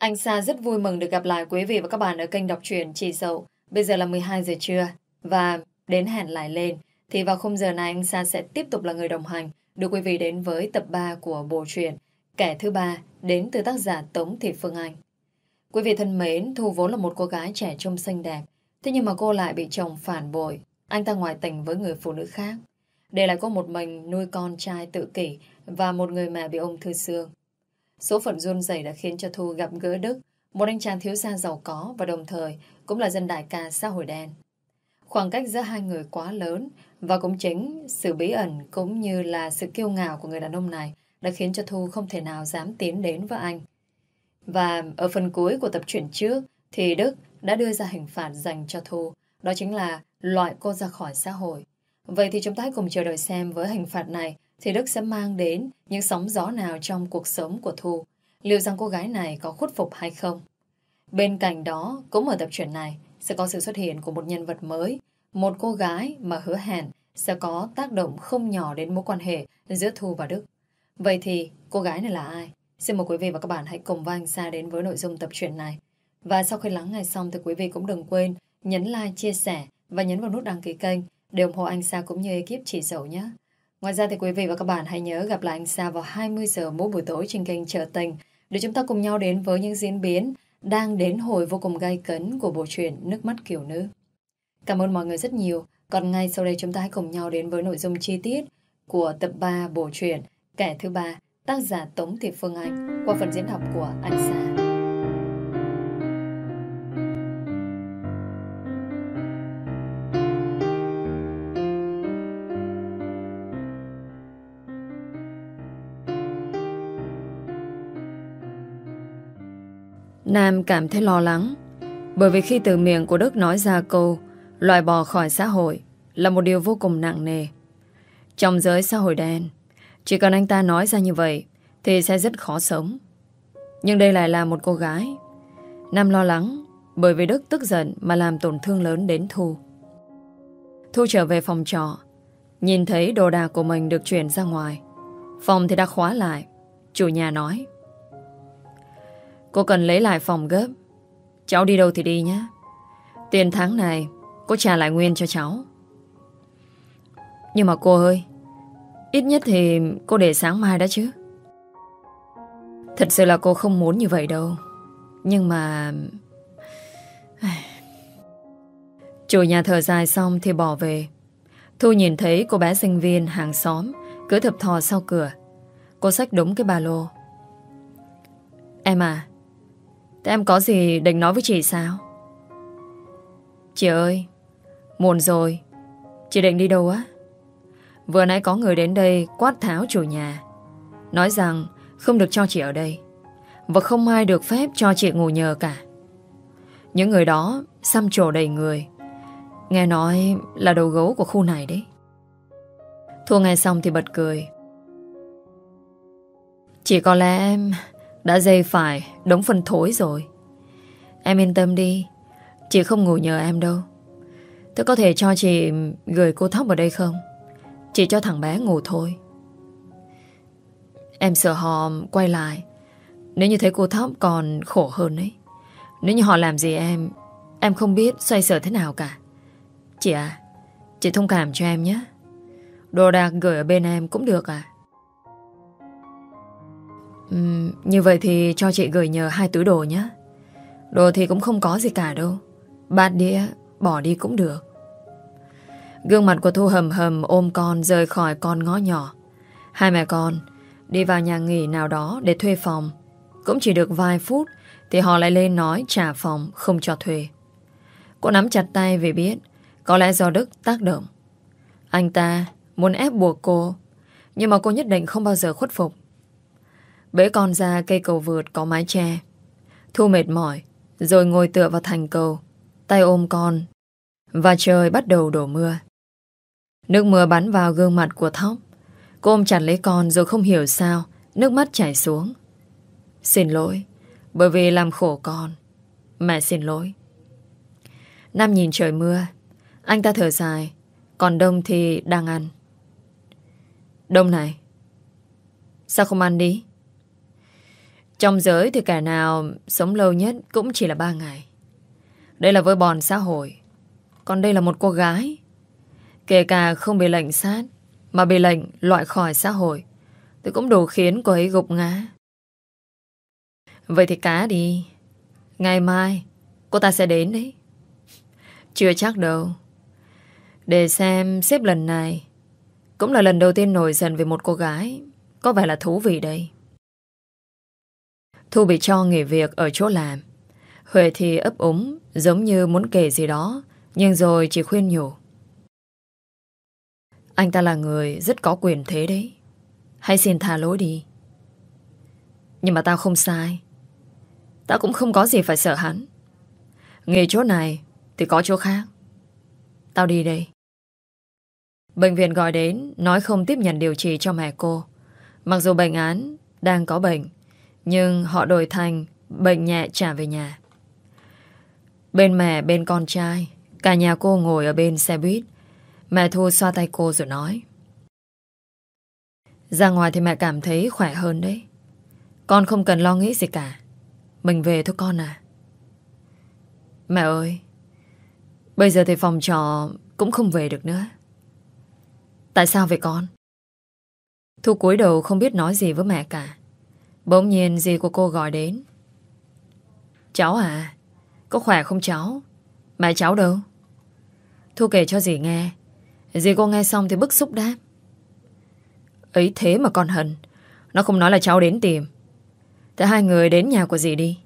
Anh Sa rất vui mừng được gặp lại quý vị và các bạn ở kênh đọc truyện Chị Dậu. Bây giờ là 12 giờ trưa và đến hẹn lại lên thì vào khung giờ này anh Sa sẽ tiếp tục là người đồng hành đưa quý vị đến với tập 3 của bộ truyện Kẻ thứ ba đến từ tác giả Tống Thị Phương Anh. Quý vị thân mến, Thu vốn là một cô gái trẻ trung xinh đẹp thế nhưng mà cô lại bị chồng phản bội anh ta ngoại tình với người phụ nữ khác. Để lại cô một mình nuôi con trai tự kỷ và một người mẹ bị ung thư xương. Số phận run rẩy đã khiến cho Thu gặp gỡ Đức, một anh chàng thiếu gia giàu có và đồng thời cũng là dân đại ca xã hội đen. Khoảng cách giữa hai người quá lớn và cũng chính sự bí ẩn cũng như là sự kiêu ngạo của người đàn ông này đã khiến cho Thu không thể nào dám tiến đến với anh. Và ở phần cuối của tập truyện trước thì Đức đã đưa ra hình phạt dành cho Thu, đó chính là loại cô ra khỏi xã hội. Vậy thì chúng ta hãy cùng chờ đợi xem với hình phạt này thì Đức sẽ mang đến những sóng gió nào trong cuộc sống của Thu. Liệu rằng cô gái này có khuất phục hay không? Bên cạnh đó, cũng ở tập truyện này sẽ có sự xuất hiện của một nhân vật mới, một cô gái mà hứa hẹn sẽ có tác động không nhỏ đến mối quan hệ giữa Thu và Đức. Vậy thì cô gái này là ai? Xin mời quý vị và các bạn hãy cùng với anh Sa đến với nội dung tập truyện này. Và sau khi lắng nghe xong thì quý vị cũng đừng quên nhấn like, chia sẻ và nhấn vào nút đăng ký kênh để ủng hộ anh Sa cũng như ekip chỉ dậu nhé. Ngoài ra thì quý vị và các bạn hãy nhớ gặp lại anh Sa vào 20 giờ mỗi buổi tối trên kênh Trở Tình để chúng ta cùng nhau đến với những diễn biến đang đến hồi vô cùng gay cấn của bộ truyện Nước mắt kiểu nữ. Cảm ơn mọi người rất nhiều. Còn ngay sau đây chúng ta hãy cùng nhau đến với nội dung chi tiết của tập 3 bộ truyện Kẻ thứ ba, tác giả Tống Thị Phương Anh qua phần diễn đọc của anh Sa. Nam cảm thấy lo lắng bởi vì khi từ miệng của Đức nói ra câu loại bỏ khỏi xã hội là một điều vô cùng nặng nề. Trong giới xã hội đen, chỉ cần anh ta nói ra như vậy thì sẽ rất khó sống. Nhưng đây lại là một cô gái. Nam lo lắng bởi vì Đức tức giận mà làm tổn thương lớn đến Thu. Thu trở về phòng trọ, nhìn thấy đồ đạc của mình được chuyển ra ngoài. Phòng thì đã khóa lại. Chủ nhà nói Cô cần lấy lại phòng gấp. Cháu đi đâu thì đi nhé. Tiền tháng này, Cô trả lại nguyên cho cháu. Nhưng mà cô ơi, Ít nhất thì cô để sáng mai đã chứ. Thật sự là cô không muốn như vậy đâu. Nhưng mà Chủ nhà thở dài xong thì bỏ về. Thu nhìn thấy cô bé sinh viên hàng xóm Cứ thập thò sau cửa. Cô xách đúng cái ba lô. Em à Thế em có gì định nói với chị sao? Chị ơi, muộn rồi. Chị định đi đâu á? Vừa nãy có người đến đây quát tháo chủ nhà. Nói rằng không được cho chị ở đây. Và không ai được phép cho chị ngủ nhờ cả. Những người đó xăm trổ đầy người. Nghe nói là đầu gấu của khu này đấy. Thua nghe xong thì bật cười. Chỉ có lẽ em đã dây phải, đống phân thối rồi. Em yên tâm đi, Chị không ngủ nhờ em đâu. Tôi có thể cho chị gửi cô Thóc vào đây không? Chị cho thằng bé ngủ thôi. Em sợ họ quay lại. Nếu như thấy cô Thóc còn khổ hơn ấy, Nếu như họ làm gì em Em không biết xoay sở thế nào cả. Chị à Chị thông cảm cho em nhé. Đồ đạc gửi ở bên em cũng được à? Uhm, Như vậy thì cho chị gửi nhờ hai túi đồ nhé. Đồ thì cũng không có gì cả đâu. Bát đĩa bỏ đi cũng được. Gương mặt của Thu hầm hầm ôm con rời khỏi con ngõ nhỏ. Hai mẹ con đi vào nhà nghỉ nào đó để thuê phòng. Cũng chỉ được vài phút Thì họ lại lên nói trả phòng không cho thuê. Cô nắm chặt tay vì biết Có lẽ do Đức tác động. Anh ta muốn ép buộc cô Nhưng mà cô nhất định không bao giờ khuất phục. Bế con ra cây cầu vượt có mái che. Thu mệt mỏi, Rồi ngồi tựa vào thành cầu, Tay ôm con, Và trời bắt đầu đổ mưa. Nước mưa bắn vào gương mặt của Thóc. Cô ôm chặt lấy con rồi không hiểu sao, Nước mắt chảy xuống. Xin lỗi, Bởi vì làm khổ con. Mẹ xin lỗi. Nam nhìn trời mưa, Anh ta thở dài, Còn Đông thì đang ăn. Đông này, Sao không ăn đi? Trong giới thì kẻ nào sống lâu nhất cũng chỉ là ba ngày. Đây là với bòn xã hội. Còn đây là một cô gái. Kể cả không bị lệnh sát, mà bị lệnh loại khỏi xã hội, thì cũng đủ khiến cô ấy gục ngã. Vậy thì cá đi. Ngày mai, cô ta sẽ đến đấy. Chưa chắc đâu. Để xem xếp lần này cũng là lần đầu tiên nổi giận về một cô gái Có vẻ là thú vị đây Thu bị cho nghỉ việc ở chỗ làm. Huệ thì ấp úng, Giống như muốn kể gì đó, Nhưng rồi chỉ khuyên nhủ. Anh ta là người rất có quyền thế đấy. Hãy xin tha lỗi đi. Nhưng mà tao không sai. Tao cũng không có gì phải sợ hắn. Nghề chỗ này Thì có chỗ khác. Tao đi đây. Bệnh viện gọi đến, Nói không tiếp nhận điều trị cho mẹ cô. Mặc dù bệnh án đang có bệnh nhưng họ đổi thành, Bệnh nhẹ trả về nhà. Bên mẹ, bên con trai, Cả nhà cô ngồi ở bên xe buýt. Mẹ Thu xoa tay cô rồi nói, Ra ngoài thì mẹ cảm thấy khỏe hơn đấy. Con không cần lo nghĩ gì cả. Mình về thôi con à. Mẹ ơi, Bây giờ thì phòng trò Cũng không về được nữa. Tại sao vậy con? Thu cúi đầu không biết nói gì với mẹ cả. Bỗng nhiên dì của cô gọi đến. Cháu à? Có khỏe không cháu? Mẹ cháu đâu? Thu kể cho dì nghe. Dì cô nghe xong thì bức xúc đáp. Ấy thế mà con hận. Nó không nói là cháu đến tìm. Thế hai người đến nhà của dì đi.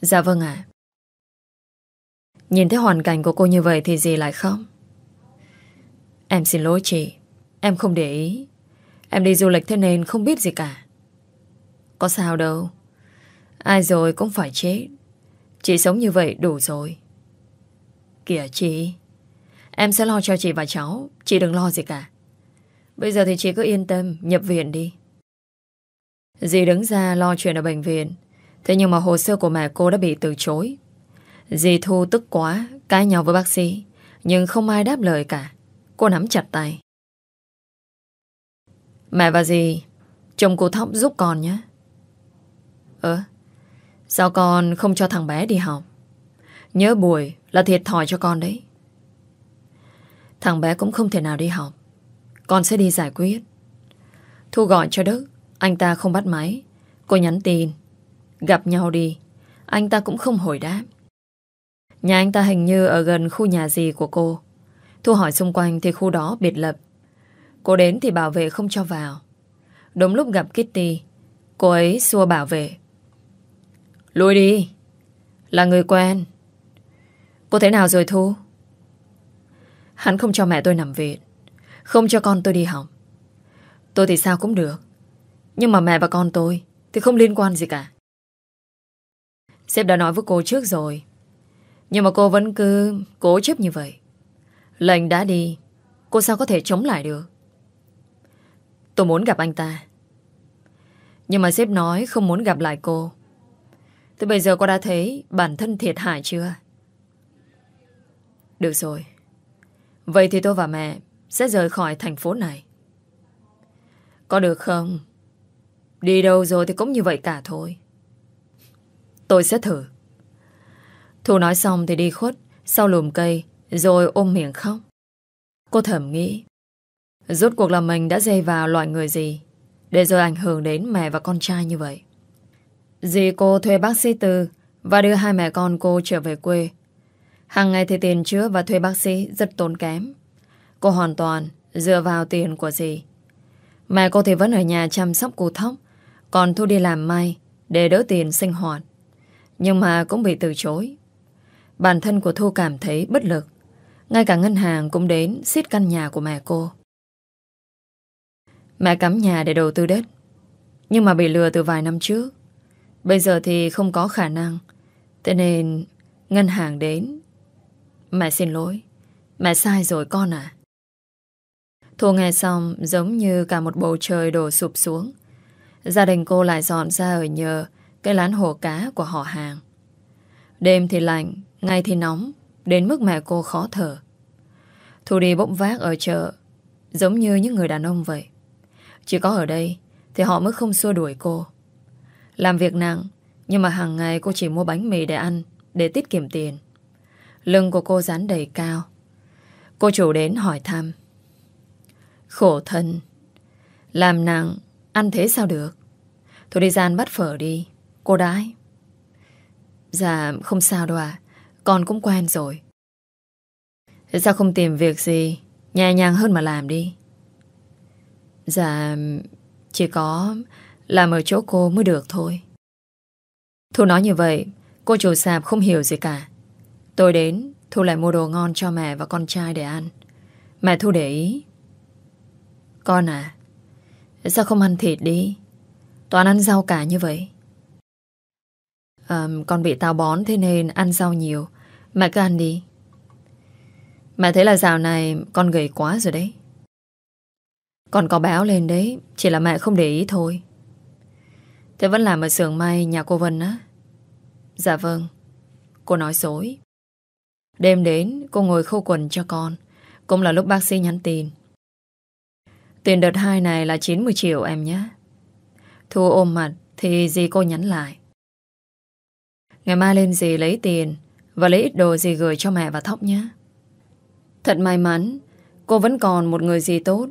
Dạ vâng ạ. Nhìn thấy hoàn cảnh của cô như vậy thì dì lại không? Em xin lỗi chị Em không để ý Em đi du lịch thế nên không biết gì cả có sao đâu. Ai rồi cũng phải chết. Chị sống như vậy đủ rồi. Kìa chị, Em sẽ lo cho chị và cháu. Chị đừng lo gì cả. Bây giờ thì chị cứ yên tâm, nhập viện đi. Dì đứng ra lo chuyện ở bệnh viện. Thế nhưng mà hồ sơ của mẹ cô đã bị từ chối. Dì Thu tức quá, Cãi nhau với bác sĩ, Nhưng không ai đáp lời cả. Cô nắm chặt tay. Mẹ và dì, Chồng cô Thóc giúp con nhé. Ờ Sao con không cho thằng bé đi học? Nhớ buổi là thiệt thòi cho con đấy. Thằng bé cũng không thể nào đi học. Con sẽ đi giải quyết. Thu gọi cho Đức Anh ta không bắt máy. Cô nhắn tin. Gặp nhau đi. Anh ta cũng không hồi đáp. Nhà anh ta hình như ở gần khu nhà gì của cô. Thu hỏi xung quanh thì khu đó biệt lập. Cô đến thì bảo vệ không cho vào. Đúng lúc gặp Kitty, cô ấy xua bảo vệ. Lùi đi. Là người quen. Cô thế nào rồi Thu? Hắn không cho mẹ tôi nằm viện. Không cho con tôi đi học. Tôi thì sao cũng được. Nhưng mà mẹ và con tôi thì không liên quan gì cả. Sếp đã nói với cô trước rồi. Nhưng mà cô vẫn cứ cố chấp như vậy. Lệnh đã đi Cô sao có thể chống lại được Tôi muốn gặp anh ta Nhưng mà sếp nói không muốn gặp lại cô Thế bây giờ cô đã thấy Bản thân thiệt hại chưa? Được rồi. Vậy thì tôi và mẹ Sẽ rời khỏi thành phố này. Có được không? Đi đâu rồi thì cũng như vậy cả thôi. Tôi sẽ thử. Thu nói xong thì đi khuất Sau lùm cây rồi ôm miệng khóc. Cô thầm nghĩ, Rốt cuộc là mình đã dây vào loại người gì Để rồi ảnh hưởng đến mẹ và con trai như vậy? Dì cô thuê bác sĩ Tư Và đưa hai mẹ con cô trở về quê Hàng ngày thì tiền chữa và thuê bác sĩ rất tốn kém Cô hoàn toàn dựa vào tiền của dì Mẹ cô thì vẫn ở nhà chăm sóc cô thóc, Còn Thu đi làm may Để đỡ tiền sinh hoạt Nhưng mà cũng bị từ chối Bản thân của Thu cảm thấy bất lực ngay cả ngân hàng cũng đến xiết căn nhà của mẹ cô. Mẹ cắm nhà để đầu tư đất. Nhưng mà bị lừa từ vài năm trước. Bây giờ thì không có khả năng. Thế nên ngân hàng đến. Mẹ xin lỗi. Mẹ sai rồi con à. Thu nghe xong giống như cả một bầu trời đổ sụp xuống. Gia đình cô lại dọn ra ở nhờ cái lán hồ cá của họ hàng. Đêm thì lạnh, ngày thì nóng, đến mức mẹ cô khó thở. Thu đi bỗng vác ở chợ Giống như những người đàn ông vậy Chỉ có ở đây Thì họ mới không xua đuổi cô làm việc nặng, nhưng mà hàng ngày cô chỉ mua bánh mì để ăn, để tiết kiệm tiền. Lưng của cô dán đầy cao. Cô chủ đến hỏi thăm. Khổ thân. Làm nặng, ăn thế sao được? Thôi đi gian bắt phở đi. Cô đái. Dạ, không sao đâu à. Con cũng quen rồi. Thế sao không tìm việc gì nhẹ nhàng hơn mà làm đi? Dạ, chỉ có làm ở chỗ cô mới được thôi. Thu nói như vậy, cô chủ sạp không hiểu gì cả. Tôi đến, Thu lại mua đồ ngon cho mẹ và con trai để ăn. Mẹ Thu để ý. Con à, sao không ăn thịt đi? Toàn ăn rau cả như vậy. À, con bị táo bón thế nên ăn rau nhiều. Mẹ cứ ăn đi. Mẹ thấy là dạo này con gầy quá rồi đấy. Còn có béo lên đấy, chỉ là mẹ không để ý thôi. Thế vẫn làm ở xưởng may nhà cô Vân á? Dạ vâng. Cô nói dối. Đêm đến, cô ngồi khâu quần cho con. Cũng là lúc bác sĩ nhắn tin. Tiền đợt 2 này là 90 triệu em nhé. Thu ôm mặt thì dì cô nhắn lại. Ngày mai lên dì lấy tiền và lấy ít đồ dì gửi cho mẹ và Thóc nhé. Thật may mắn, cô vẫn còn một người dì tốt.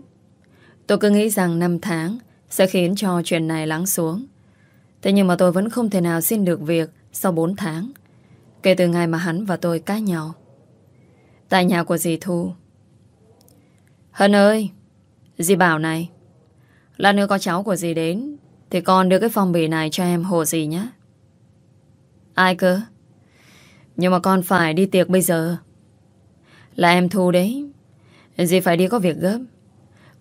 Tôi cứ nghĩ rằng năm tháng sẽ khiến cho chuyện này lắng xuống. Thế nhưng mà tôi vẫn không thể nào xin được việc sau 4 tháng. Kể từ ngày mà hắn và tôi cãi nhau. Tại nhà của dì Thu. Hân ơi, dì bảo này. là nữa có cháu của dì đến thì con đưa cái phong bì này cho em Hồ dì nhé. Ai cơ? Nhưng mà con phải đi tiệc bây giờ. Là em Thu đấy. Dì phải đi có việc gấp.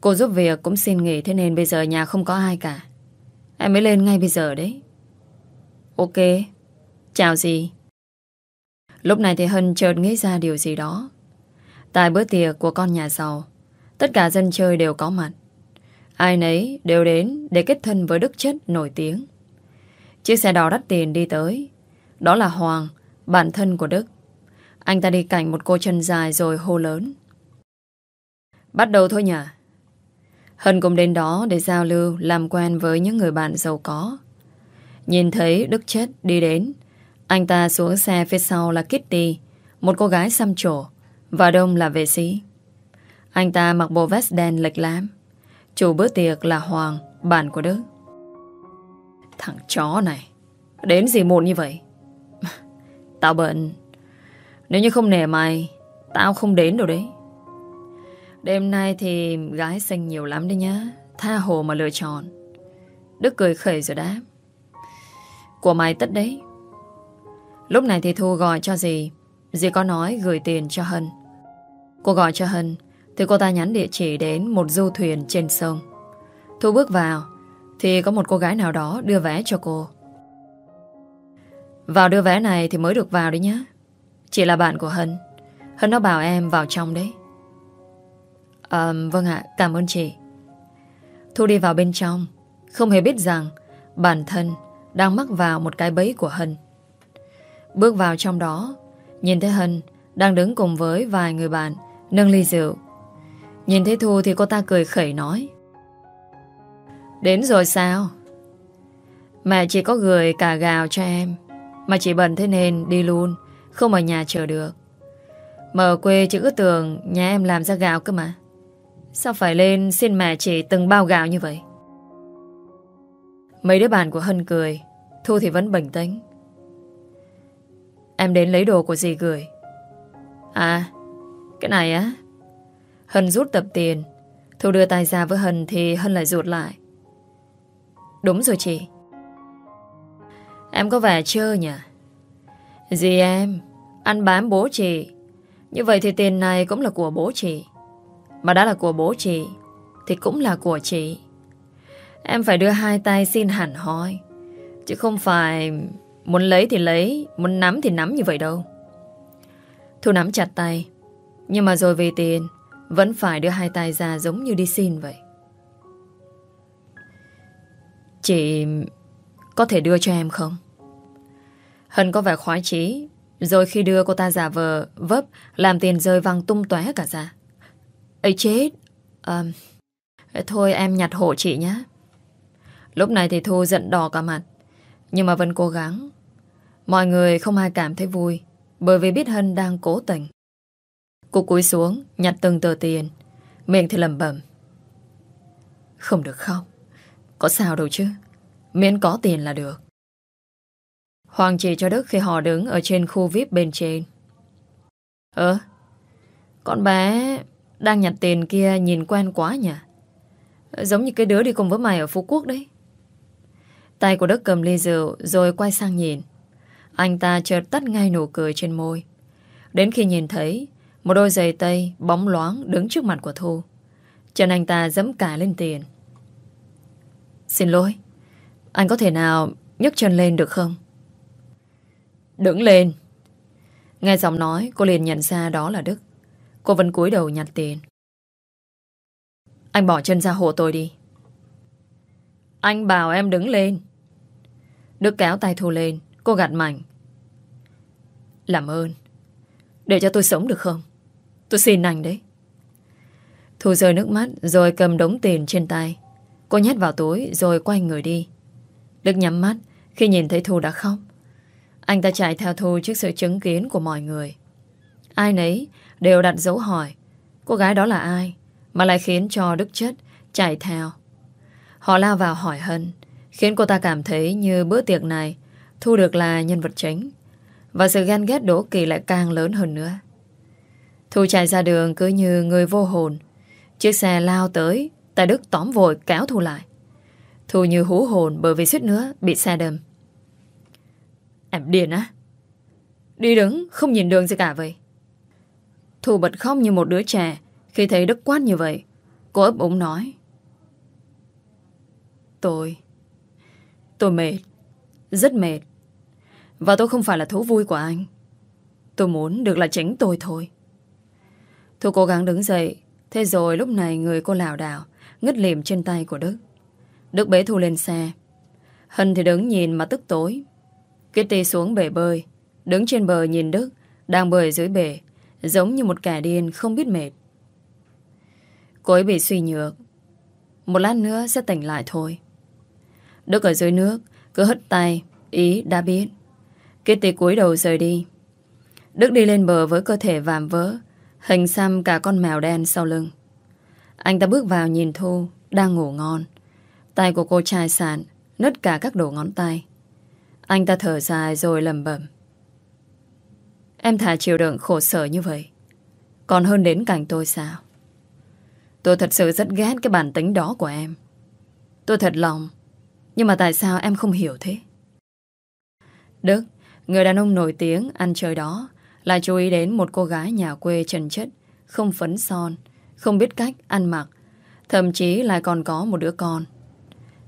Cô giúp việc cũng xin nghỉ thế nên bây giờ nhà không có ai cả. Em mới lên ngay bây giờ đấy. Ok. Chào gì? Lúc này thì Hân chợt nghĩ ra điều gì đó. Tại bữa tiệc của con nhà giàu, tất cả dân chơi đều có mặt. Ai nấy đều đến để kết thân với Đức Chất nổi tiếng. Chiếc xe đỏ đắt tiền đi tới. Đó là Hoàng, bạn thân của Đức. Anh ta đi cạnh một cô chân dài rồi hô lớn. Bắt đầu thôi nhỉ? Hân cũng đến đó để giao lưu, làm quen với những người bạn giàu có. Nhìn thấy Đức chết đi đến, anh ta xuống xe phía sau là Kitty, một cô gái xăm trổ, và đông là vệ sĩ. Anh ta mặc bộ vest đen lệch lam. Chủ bữa tiệc là Hoàng, bạn của Đức. Thằng chó này, đến gì muộn như vậy? Tao bận. Nếu như không nể mày, tao không đến đâu đấy. Đêm nay thì gái xanh nhiều lắm đấy nhá. Tha hồ mà lựa chọn. Đức cười khẩy rồi đáp. Của mày tất đấy. Lúc này thì Thu gọi cho dì. Dì có nói gửi tiền cho Hân. Cô gọi cho Hân, thì cô ta nhắn địa chỉ đến một du thuyền trên sông. Thu bước vào, thì có một cô gái nào đó đưa vé cho cô. Vào đưa vé này thì mới được vào đấy nhá. Chị là bạn của Hân. Hân nó bảo em vào trong đấy. À, vâng ạ, cảm ơn chị. Thu đi vào bên trong, không hề biết rằng bản thân đang mắc vào một cái bẫy của Hân. Bước vào trong đó, nhìn thấy Hân đang đứng cùng với vài người bạn nâng ly rượu. Nhìn thấy Thu thì cô ta cười khẩy nói. Đến rồi sao? Mẹ chỉ có gửi cả gạo cho em, mà chỉ bận thế nên đi luôn, không ở nhà chờ được. Mà ở quê chị cứ tưởng nhà em làm ra gạo cơ mà. Sao phải lên xin mẹ chị từng bao gạo như vậy? Mấy đứa bạn của Hân cười, Thu thì vẫn bình tĩnh. Em đến lấy đồ của dì gửi. À, cái này á. Hân rút tập tiền. Thu đưa tay ra với Hân thì Hân lại rụt lại. Đúng rồi chị. Em có vẻ chơ nhỉ? Dì em, ăn bám bố chị. Như vậy thì tiền này cũng là của bố chị. Mà đã là của bố chị, thì cũng là của chị. Em phải đưa hai tay xin hẳn hoi. Chứ không phải muốn lấy thì lấy, muốn nắm thì nắm như vậy đâu. Thu nắm chặt tay, nhưng mà rồi vì tiền, vẫn phải đưa hai tay ra giống như đi xin vậy. Chị có thể đưa cho em không? Hân có vẻ khoái chí Rồi khi đưa cô ta giả vờ Vấp làm tiền rơi văng tung tóe cả ra ấy chết à, Thôi em nhặt hộ chị nhé Lúc này thì Thu giận đỏ cả mặt Nhưng mà vẫn cố gắng. Mọi người không ai cảm thấy vui bởi vì biết Hân đang cố tình. Cô cúi xuống, nhặt từng tờ tiền. Miệng thì lầm bẩm. Không được không? Có sao đâu chứ? Miễn có tiền là được. Hoàng chỉ cho Đức khi họ đứng ở trên khu VIP bên trên. Ơ, con bé đang nhặt tiền kia nhìn quen quá nhỉ? Giống như cái đứa đi cùng với mày ở Phú Quốc đấy. Tay của Đức cầm ly rượu rồi quay sang nhìn. Anh ta chợt tắt ngay nụ cười trên môi. Đến khi nhìn thấy một đôi giày tây bóng loáng đứng trước mặt của Thu. Chân anh ta dẫm cả lên tiền. Xin lỗi, anh có thể nào nhấc chân lên được không? Đứng lên. Nghe giọng nói, cô liền nhận ra đó là Đức. Cô vẫn cúi đầu nhặt tiền. Anh bỏ chân ra hộ tôi đi. Anh bảo em đứng lên. Đức kéo tay Thu lên, cô gạt mạnh. Làm ơn, để cho tôi sống được không? Tôi xin anh đấy. Thu rơi nước mắt rồi cầm đống tiền trên tay. Cô nhét vào túi rồi quay người đi. Đức nhắm mắt khi nhìn thấy Thu đã khóc. Anh ta chạy theo Thu trước sự chứng kiến của mọi người. Ai nấy đều đặt dấu hỏi cô gái đó là ai mà lại khiến cho Đức Chất chạy theo. Họ lao vào hỏi Hân khiến cô ta cảm thấy như bữa tiệc này Thu được là nhân vật chính và sự ghen ghét đố kỳ lại càng lớn hơn nữa. Thu chạy ra đường cứ như người vô hồn. Chiếc xe lao tới Tài Đức tóm vội kéo Thu lại. Thu như hú hồn bởi vì suýt nữa bị xe đâm. Em điên á? Đi đứng, không nhìn đường gì cả vậy. Thu bật khóc như một đứa trẻ khi thấy Đức quát như vậy. Cô ấp úng nói. Tôi... Tôi mệt. Rất mệt. Và tôi không phải là thú vui của anh. Tôi muốn được là chính tôi thôi. Thu cố gắng đứng dậy. Thế rồi lúc này người cô lảo đảo, ngất liềm trên tay của Đức. Đức bế Thu lên xe. Hân thì đứng nhìn mà tức tối. Kitty xuống bể bơi. Đứng trên bờ nhìn Đức, đang bơi dưới bể giống như một kẻ điên không biết mệt. Cô ấy bị suy nhược. Một lát nữa sẽ tỉnh lại thôi. Đức ở dưới nước, cứ hất tay, ý đã biết. Kitty cúi đầu rời đi. Đức đi lên bờ với cơ thể vàm vỡ, hình xăm cả con mèo đen sau lưng. Anh ta bước vào nhìn Thu, Đang ngủ ngon Tay của cô trai sàn Nứt cả các đầu ngón tay Anh ta thở dài rồi lầm bẩm Em thà chịu đựng khổ sở như vậy Còn hơn đến cạnh tôi sao Tôi thật sự rất ghét cái bản tính đó của em Tôi thật lòng Nhưng mà tại sao em không hiểu thế Đức Người đàn ông nổi tiếng ăn chơi đó Lại chú ý đến một cô gái nhà quê trần chất Không phấn son không biết cách ăn mặc, thậm chí lại còn có một đứa con.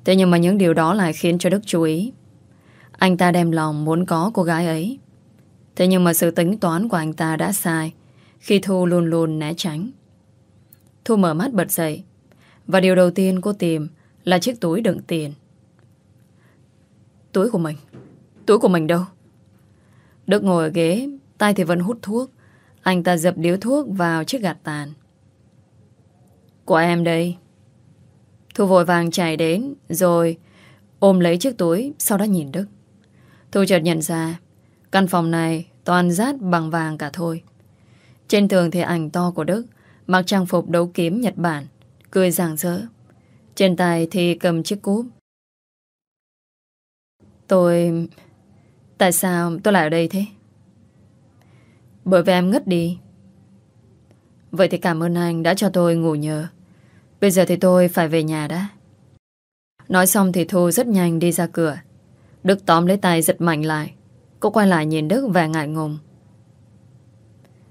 Thế nhưng mà những điều đó lại khiến cho Đức chú ý. Anh ta đem lòng muốn có cô gái ấy. Thế nhưng mà sự tính toán của anh ta đã sai khi Thu luôn luôn né tránh. Thu mở mắt bật dậy và điều đầu tiên cô tìm là chiếc túi đựng tiền. Túi của mình? Túi của mình đâu? Đức ngồi ở ghế, tay thì vẫn hút thuốc. Anh ta dập điếu thuốc vào chiếc gạt tàn. Của em đây. Thu vội vàng chạy đến, rồi ôm lấy chiếc túi, sau đó nhìn Đức. Thu chợt nhận ra, căn phòng này toàn rát bằng vàng cả thôi. Trên tường thì ảnh to của Đức, mặc trang phục đấu kiếm Nhật Bản, cười rạng rỡ. Trên tay thì cầm chiếc cúp. Tôi... Tại sao tôi lại ở đây thế? Bởi vì em ngất đi. Vậy thì cảm ơn anh đã cho tôi ngủ nhờ. Bây giờ thì tôi phải về nhà đã. Nói xong thì Thu rất nhanh đi ra cửa. Đức tóm lấy tay giật mạnh lại. Cô quay lại nhìn Đức và ngại ngùng.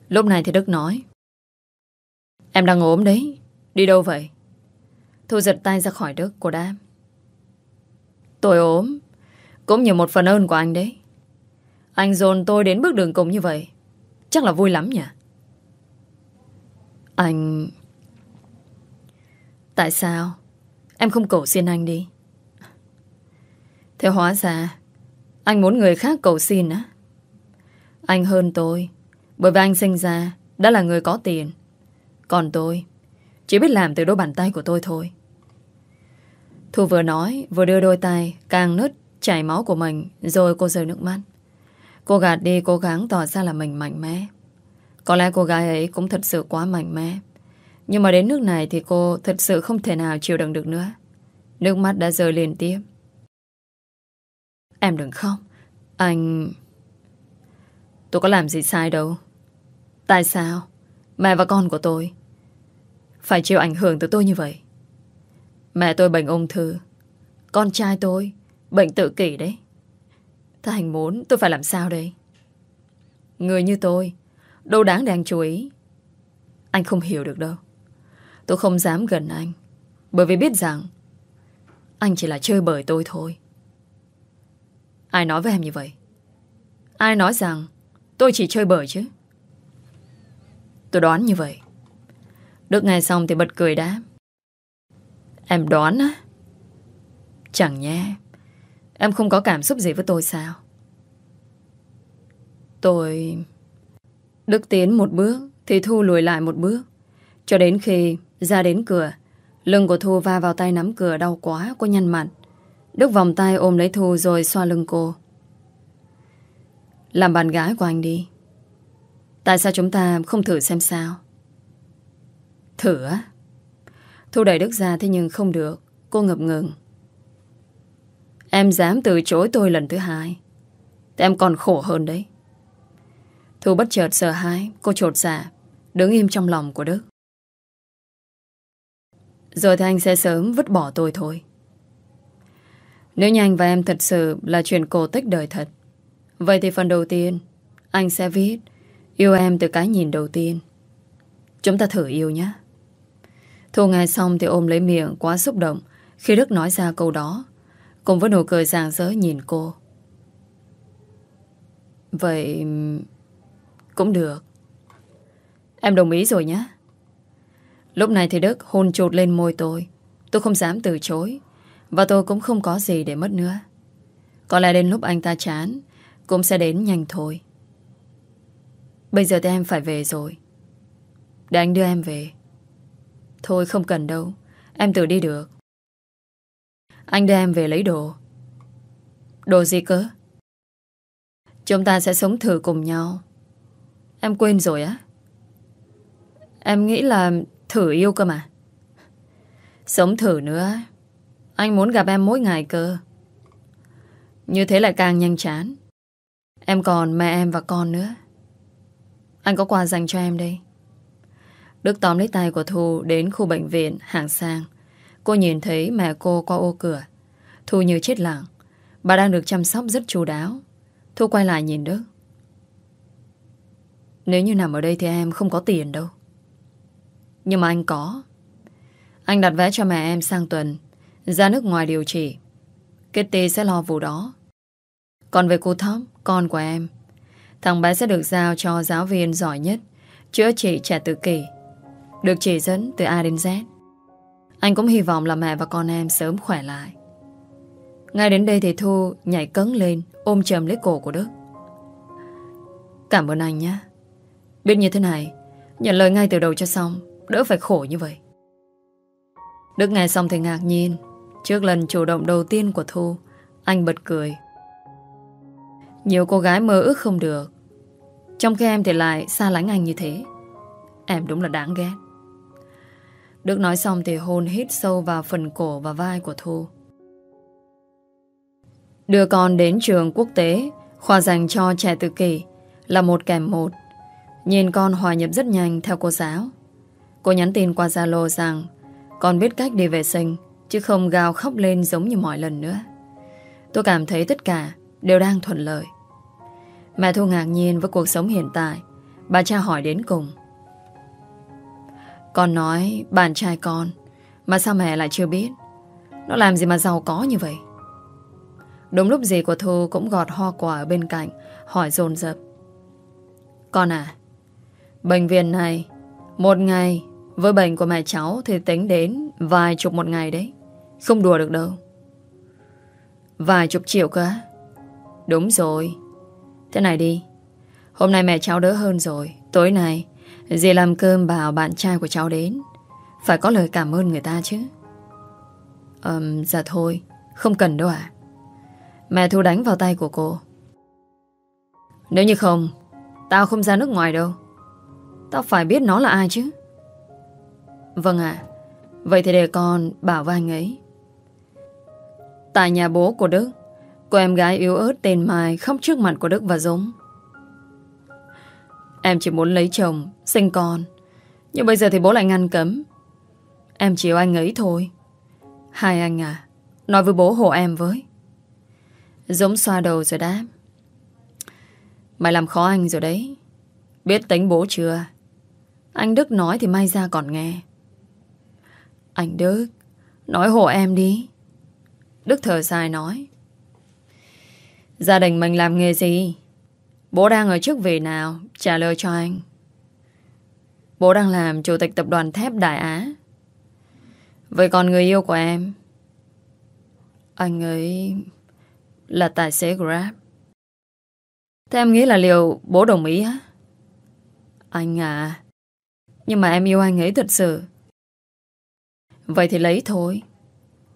Lúc này thì Đức nói. Em đang ốm đấy. Đi đâu vậy? Thu giật tay ra khỏi Đức, cô đáp. Tôi ốm. Cũng như một phần ơn của anh đấy. Anh dồn tôi đến bước đường cùng như vậy. Chắc là vui lắm nhỉ? Anh... Tại sao Em không cầu xin anh đi Thế hóa ra anh muốn người khác cầu xin á. Anh hơn tôi, Bởi vì anh sinh ra Đã là người có tiền. Còn tôi, Chỉ biết làm từ đôi bàn tay của tôi thôi. Thu vừa nói, Vừa đưa đôi tay Càng nứt chảy máu của mình, Rồi cô rơi nước mắt. Cô gạt đi cố gắng tỏ ra là mình mạnh mẽ. Có lẽ cô gái ấy cũng thật sự quá mạnh mẽ. Nhưng mà đến nước này thì cô thật sự không thể nào chịu đựng được nữa. Nước mắt đã rơi liên tiếp. Em đừng khóc. Anh... Tôi có làm gì sai đâu. Tại sao? Mẹ và con của tôi Phải chịu ảnh hưởng từ tôi như vậy. Mẹ tôi bệnh ung thư. Con trai tôi Bệnh tự kỷ đấy. Thành muốn tôi phải làm sao đây? Người như tôi, Đâu đáng để anh chú ý. Anh không hiểu được đâu. Tôi không dám gần anh, Bởi vì biết rằng Anh chỉ là chơi bời tôi thôi. Ai nói với em như vậy? Ai nói rằng Tôi chỉ chơi bời chứ? Tôi đoán như vậy. Đức nghe xong thì bật cười đáp. Em đoán á? Chẳng nhé Em không có cảm xúc gì với tôi sao? Tôi Đức tiến một bước Thì Thu lùi lại một bước. Cho đến khi ra đến cửa, Lưng của Thu va vào tay nắm cửa đau quá Cô nhăn mặt. Đức vòng tay ôm lấy Thu rồi xoa lưng cô. Làm bạn gái của anh đi. Tại sao chúng ta không thử xem sao? Thử á? Thu đẩy Đức ra thế nhưng không được. Cô ngập ngừng. Em dám từ chối tôi lần thứ hai. Thì em còn khổ hơn đấy. Thu bất chợt sợ hãi. Cô trột dạ Đứng im trong lòng của Đức. Rồi thì anh sẽ sớm vứt bỏ tôi thôi. Nếu như anh và em thật sự Là chuyện cổ tích đời thật. Vậy thì phần đầu tiên, Anh sẽ viết, Yêu em từ cái nhìn đầu tiên. Chúng ta thử yêu nhé. Thu nghe xong thì ôm lấy miệng quá xúc động Khi Đức nói ra câu đó, Cùng với nụ cười rạng rỡ nhìn cô. Vậy, Cũng được. Em đồng ý rồi nhé. Lúc này thì Đức hôn chột lên môi tôi. Tôi không dám từ chối. Và tôi cũng không có gì để mất nữa. Có lẽ đến lúc anh ta chán, Cũng sẽ đến nhanh thôi. Bây giờ thì em phải về rồi. Để anh đưa em về. Thôi, không cần đâu. Em tự đi được. Anh đưa em về lấy đồ. Đồ gì cơ? Chúng ta sẽ sống thử cùng nhau. Em quên rồi á. Em nghĩ là thử yêu cơ mà. Sống thử nữa. Anh muốn gặp em mỗi ngày cơ Như thế lại càng nhanh chán Em còn mẹ em và con nữa Anh có quà dành cho em đây Đức tóm lấy tay của Thu đến khu bệnh viện hàng sang. Cô nhìn thấy mẹ cô qua ô cửa. Thu như chết lặng. Bà đang được chăm sóc rất chú đáo. Thu quay lại nhìn Đức. Nếu như nằm ở đây thì em không có tiền đâu. Nhưng mà anh có. Anh đặt vé cho mẹ em sang tuần. Ra nước ngoài điều trị. Kitty sẽ lo vụ đó. Còn về cô Thóc, con của em. Thằng bé sẽ được giao cho giáo viên giỏi nhất chữa trị trẻ tự kỷ được chỉ dẫn từ A đến Z Anh cũng hy vọng là mẹ và con em sớm khỏe lại Ngay đến đây thì Thu nhảy cấn lên Ôm chầm lấy cổ của Đức Cảm ơn anh nhé Biết như thế này Nhận lời ngay từ đầu cho xong Đỡ phải khổ như vậy Đức nghe xong thì ngạc nhiên Trước lần chủ động đầu tiên của Thu Anh bật cười Nhiều cô gái mơ ước không được Trong khi em thì lại xa lánh anh như thế Em đúng là đáng ghét Đức nói xong thì hôn hít sâu vào phần cổ và vai của Thu. Đưa con đến trường quốc tế, khoa dành cho trẻ tự kỷ, là một kèm một. Nhìn con hòa nhập rất nhanh theo cô giáo. Cô nhắn tin qua Zalo rằng con biết cách đi vệ sinh, chứ không gào khóc lên giống như mọi lần nữa. Tôi cảm thấy tất cả đều đang thuận lợi. Mẹ Thu ngạc nhiên với cuộc sống hiện tại. Bà cha hỏi đến cùng. Con nói, bạn trai con, Mà sao mẹ lại chưa biết Nó làm gì mà giàu có như vậy Đúng lúc gì của Thu cũng gọt hoa quả ở bên cạnh, Hỏi dồn dập Con à Bệnh viện này, Một ngày Với bệnh của mẹ cháu thì tính đến Vài chục một ngày đấy không đùa được đâu. Vài chục triệu cơ Đúng rồi. Thế này đi. Hôm nay mẹ cháu đỡ hơn rồi. Tối nay Dì làm cơm bảo bạn trai của cháu đến. Phải có lời cảm ơn người ta chứ. Ờm, dạ thôi. Không cần đâu ạ. Mẹ Thu đánh vào tay của cô. Nếu như không Tao không ra nước ngoài đâu. Tao phải biết nó là ai chứ. Vâng ạ. Vậy thì để con bảo với anh ấy. Tại nhà bố của Đức, Cô em gái yếu ớt tên Mai Khóc trước mặt của Đức và Dũng Em chỉ muốn lấy chồng, Sinh con. Nhưng bây giờ thì bố lại ngăn cấm. Em chịu anh ấy thôi. Hai anh à Nói với bố hộ em với. Dũng xoa đầu rồi đáp. Mày làm khó anh rồi đấy. Biết tính bố chưa? Anh Đức nói thì may ra còn nghe. Anh Đức, Nói hộ em đi. Đức thở dài nói, Gia đình mình làm nghề gì? Bố đang ở chức vị nào? Trả lời cho anh. Bố đang làm chủ tịch tập đoàn thép Đại Á. Vậy còn người yêu của em? Anh ấy Là tài xế Grab. Thế em nghĩ là liệu bố đồng ý á? Anh à Nhưng mà em yêu anh ấy thật sự. Vậy thì lấy thôi.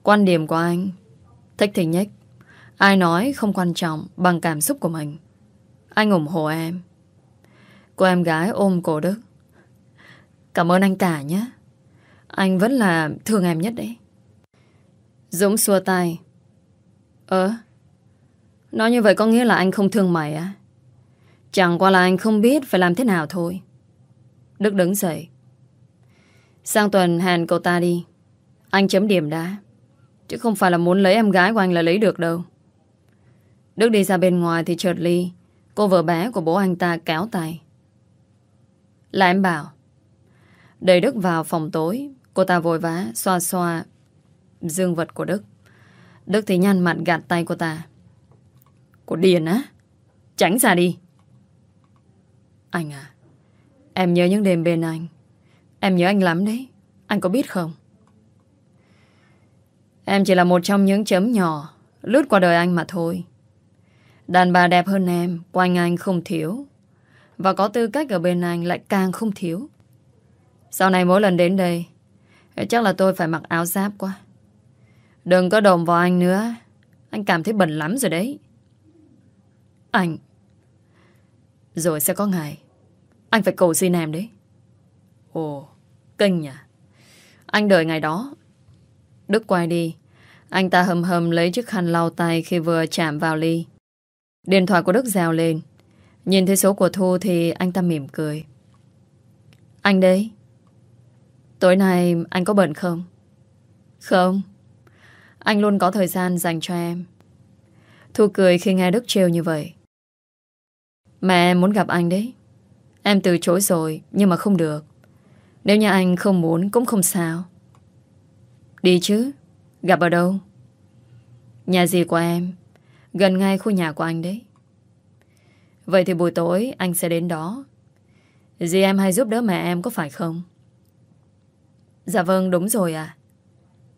Quan điểm của anh Thích thì nhất Ai nói không quan trọng bằng cảm xúc của mình. Anh ủng hộ em. Cô em gái ôm cổ Đức. Cảm ơn anh cả nhé. Anh vẫn là thương em nhất đấy. Dũng xua tay. Ờ Nói như vậy có nghĩa là anh không thương mày á Chẳng qua là anh không biết phải làm thế nào thôi. Đức đứng dậy. Sang tuần hẹn cậu ta đi. Anh chấm điểm đã. Chứ không phải là muốn lấy em gái của anh là lấy được đâu. Đức đi ra bên ngoài thì chợt ly. Cô vợ bé của bố anh ta kéo tay. Là em bảo, Đẩy Đức vào phòng tối. Cô ta vội vã xoa xoa Dương vật của Đức. Đức thì nhăn mặt gạt tay cô ta. Cô điền á, Tránh ra đi. Anh à Em nhớ những đêm bên anh. Em nhớ anh lắm đấy. Anh có biết không? Em chỉ là một trong những chấm nhỏ, Lướt qua đời anh mà thôi. Đàn bà đẹp hơn em, Quanh anh không thiếu. Và có tư cách ở bên anh lại càng không thiếu. Sau này mỗi lần đến đây eh, Chắc là tôi phải mặc áo giáp quá. Đừng có đồn vào anh nữa. Anh cảm thấy bẩn lắm rồi đấy. Anh. Rồi sẽ có ngày, Anh phải cầu xin em đấy. Ồ Kinh nhỉ. Anh đợi ngày đó Đức quay đi. Anh ta hầm hầm lấy chiếc khăn lau tay Khi vừa chạm vào ly. Điện thoại của Đức rào lên. Nhìn thấy số của Thu thì anh ta mỉm cười. Anh đấy Tối nay anh có bận không? Không. Anh luôn có thời gian dành cho em. Thu cười khi nghe Đức trêu như vậy. Mẹ em muốn gặp anh đấy. Em từ chối rồi, Nhưng mà không được. Nếu như anh không muốn cũng không sao. Đi chứ. Gặp ở đâu? Nhà gì của em? Gần ngay khu nhà của anh đấy. Vậy thì buổi tối anh sẽ đến đó. Dì em hay giúp đỡ mẹ em có phải không? Dạ vâng đúng rồi à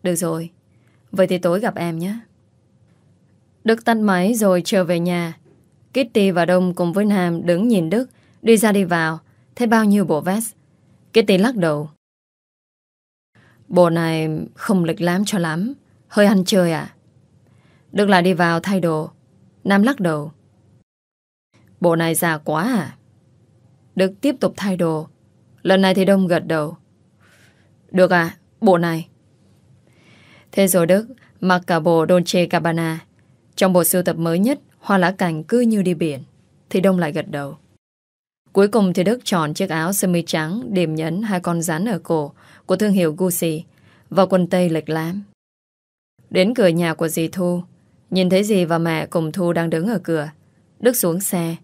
Được rồi. Vậy thì tối gặp em nhé. Đức tắt máy rồi trở về nhà. Kitty và Đông cùng với Nam đứng nhìn Đức, Đi ra đi vào. Thấy bao nhiêu bộ vest? Kitty lắc đầu. Bộ này không lịch lãm cho lắm. Hơi ăn chơi à Đức lại đi vào thay đồ. Nam lắc đầu. Bộ này già quá à? Đức tiếp tục thay đồ. Lần này thì Đông gật đầu. Được à, bộ này. Thế rồi Đức mặc cả bộ Dolce Gabbana. Trong bộ sưu tập mới nhất Hoa lá cảnh cứ như đi biển Thì Đông lại gật đầu. Cuối cùng thì Đức chọn chiếc áo sơ mi trắng Điểm nhấn hai con rắn ở cổ của thương hiệu Gucci Và quần tây lệch lám Đến cửa nhà của dì Thu, Nhìn thấy dì và mẹ cùng Thu đang đứng ở cửa, Đức xuống xe.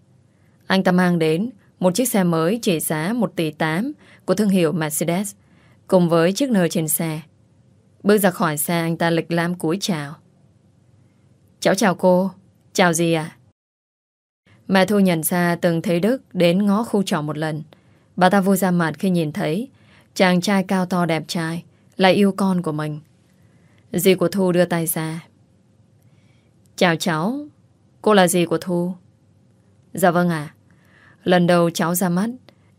Anh ta mang đến Một chiếc xe mới trị giá 1 tỷ 8 Của thương hiệu Mercedes, Cùng với chiếc nơ trên xe. Bước ra khỏi xe, anh ta lịch lam cúi chào. Cháu chào cô, Chào gì ạ. Mẹ Thu nhận ra từng thấy Đức Đến ngó khu trọ một lần. Bà ta vui ra mặt khi nhìn thấy Chàng trai cao to đẹp trai Là yêu con của mình. Dì của Thu đưa tay ra. Chào cháu, Cô là dì của Thu. Dạ vâng ạ. Lần đầu cháu ra mắt,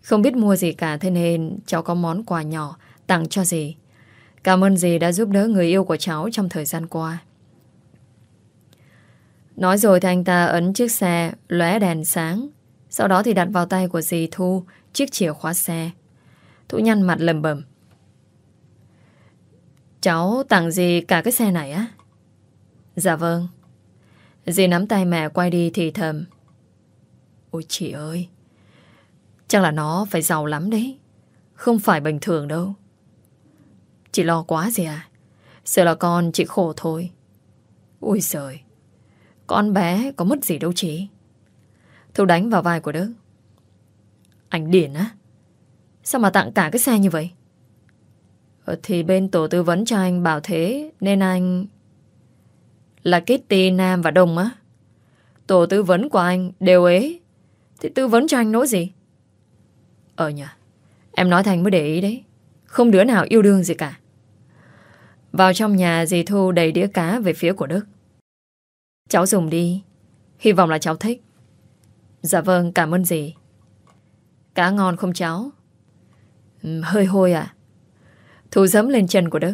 Không biết mua gì cả, thế nên cháu có món quà nhỏ Tặng cho dì. Cảm ơn dì đã giúp đỡ người yêu của cháu Trong thời gian qua. Nói rồi thì anh ta ấn chiếc xe lóe đèn sáng. Sau đó thì đặt vào tay của dì Thu chiếc chìa khóa xe. Thu nhăn mặt lầm bầm. Cháu tặng gì cả cái xe này á? Dạ vâng. Dì nắm tay mẹ quay đi thì thầm. Ôi chị ơi, chắc là nó phải giàu lắm đấy. Không phải bình thường đâu. Chị lo quá gì à? Sợ là con chị khổ thôi. Ôi giời con bé có mất gì đâu chị. Thu đánh vào vai của Đức. Anh điển á? Sao mà tặng cả cái xe như vậy? Ờ, thì bên tổ tư vấn cho anh bảo thế Nên anh Là Kitty, Nam và Đông á. Tổ tư vấn của anh đều ế. Thì tư vấn cho anh nỗi gì? Ờ nhỉ Em nói Thành mới để ý đấy. Không đứa nào yêu đương gì cả. Vào trong nhà dì Thu đầy đĩa cá về phía của Đức. Cháu dùng đi Hy vọng là cháu thích. Dạ vâng cảm ơn dì. Cá ngon không cháu Ừ, hơi hôi à? Thu dấm lên chân của Đức.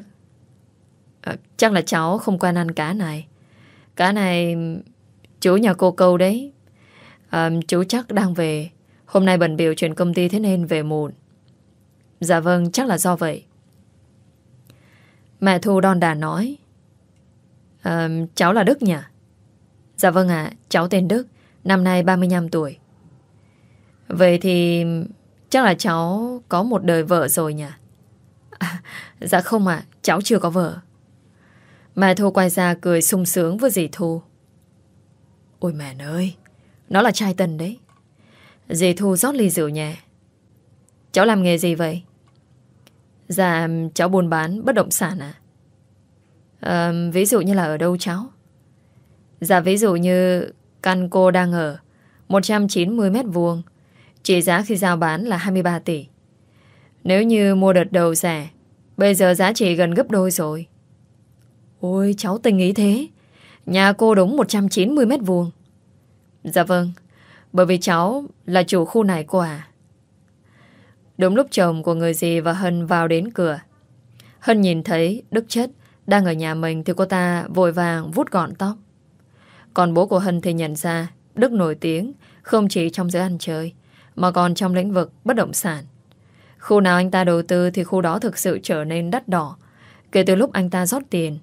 À, Chắc là cháu không quen ăn cá này. Cá này ừ, Chú nhà cô câu đấy. À, Chú chắc đang về. Hôm nay bận biểu chuyển công ty thế nên về muộn. Dạ vâng chắc là do vậy. Mẹ Thu đòn đà nói. À, Cháu là Đức nhỉ? Dạ vâng ạ Cháu tên Đức Năm nay 35 tuổi. Vậy thì ừ, Chắc là cháu có một đời vợ rồi nhỉ À, dạ không ạ, cháu chưa có vợ. Mẹ Thu quay ra cười sung sướng với dì Thu. Ôi mẹ ơi, nó là trai tần đấy. Dì Thu rót ly rượu nhẹ. Cháu làm nghề gì vậy? Dạ, cháu buôn bán bất động sản à? à ví dụ như là ở đâu cháu? Dạ, ví dụ như căn cô đang ở 190 mét vuông. Chỉ giá khi giao bán là 23 tỷ. Nếu như mua đợt đầu rẻ, Bây giờ giá trị gần gấp đôi rồi Ôi, cháu tình ý thế Nhà cô đúng 190 mét vuông Dạ vâng Bởi vì cháu là chủ khu này cô à Đúng lúc chồng của người dì và Hân vào đến cửa, Hân nhìn thấy Đức Chất đang ở nhà mình thì cô ta vội vàng vút gọn tóc. Còn bố của Hân thì nhận ra Đức nổi tiếng không chỉ trong giới ăn chơi mà còn trong lĩnh vực bất động sản. Khu nào anh ta đầu tư thì khu đó thực sự trở nên đắt đỏ kể từ lúc anh ta rót tiền.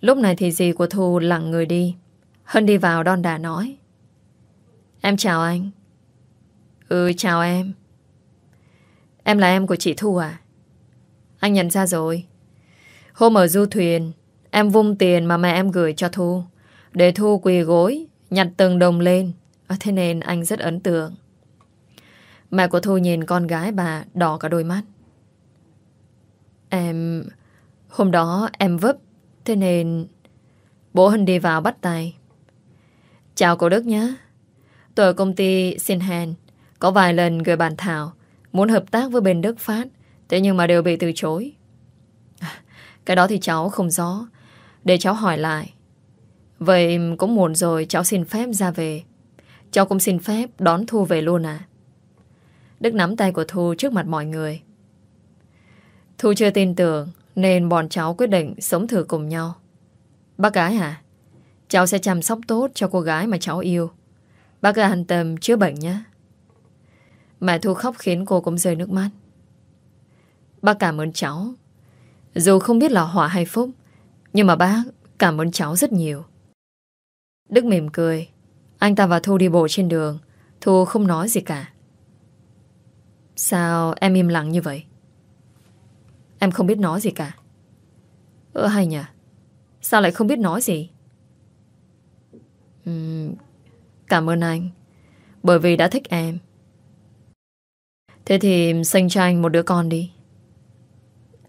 Lúc này thì dì của Thu lặng người đi. Hân đi vào đon đà nói. Em chào anh. Ừ, chào em. Em là em của chị Thu à? Anh nhận ra rồi. Hôm ở du thuyền, em vung tiền mà mẹ em gửi cho Thu. Để Thu quỳ gối, nhặt từng đồng lên. À, thế nên anh rất ấn tượng. Mẹ của Thu nhìn con gái bà đỏ cả đôi mắt. Em... Hôm đó em vấp, thế nên... Bố Hân đi vào bắt tay. Chào cô Đức nhé. Tôi ở công ty Sinhan. Có vài lần gửi bàn thảo muốn hợp tác với bên Đức Phát, thế nhưng mà đều bị từ chối. À, cái đó thì cháu không rõ. Để cháu hỏi lại. Vậy cũng muộn rồi cháu xin phép ra về. Cháu cũng xin phép đón Thu về luôn à. Đức nắm tay của Thu trước mặt mọi người. Thu chưa tin tưởng nên bọn cháu quyết định sống thử cùng nhau. Bác gái hả? Cháu sẽ chăm sóc tốt cho cô gái mà cháu yêu. Bác cứ an tâm chữa bệnh nhé. Mẹ Thu khóc khiến cô cũng rơi nước mắt. Bác cảm ơn cháu. Dù không biết là họa hay phúc, nhưng mà bác cảm ơn cháu rất nhiều. Đức mỉm cười. Anh ta và Thu đi bộ trên đường. Thu không nói gì cả. Sao em im lặng như vậy? Em không biết nói gì cả. Ơ hay nhỉ? Sao lại không biết nói gì? Uhm, cảm ơn anh. Bởi vì đã thích em. Thế thì sinh cho anh một đứa con đi.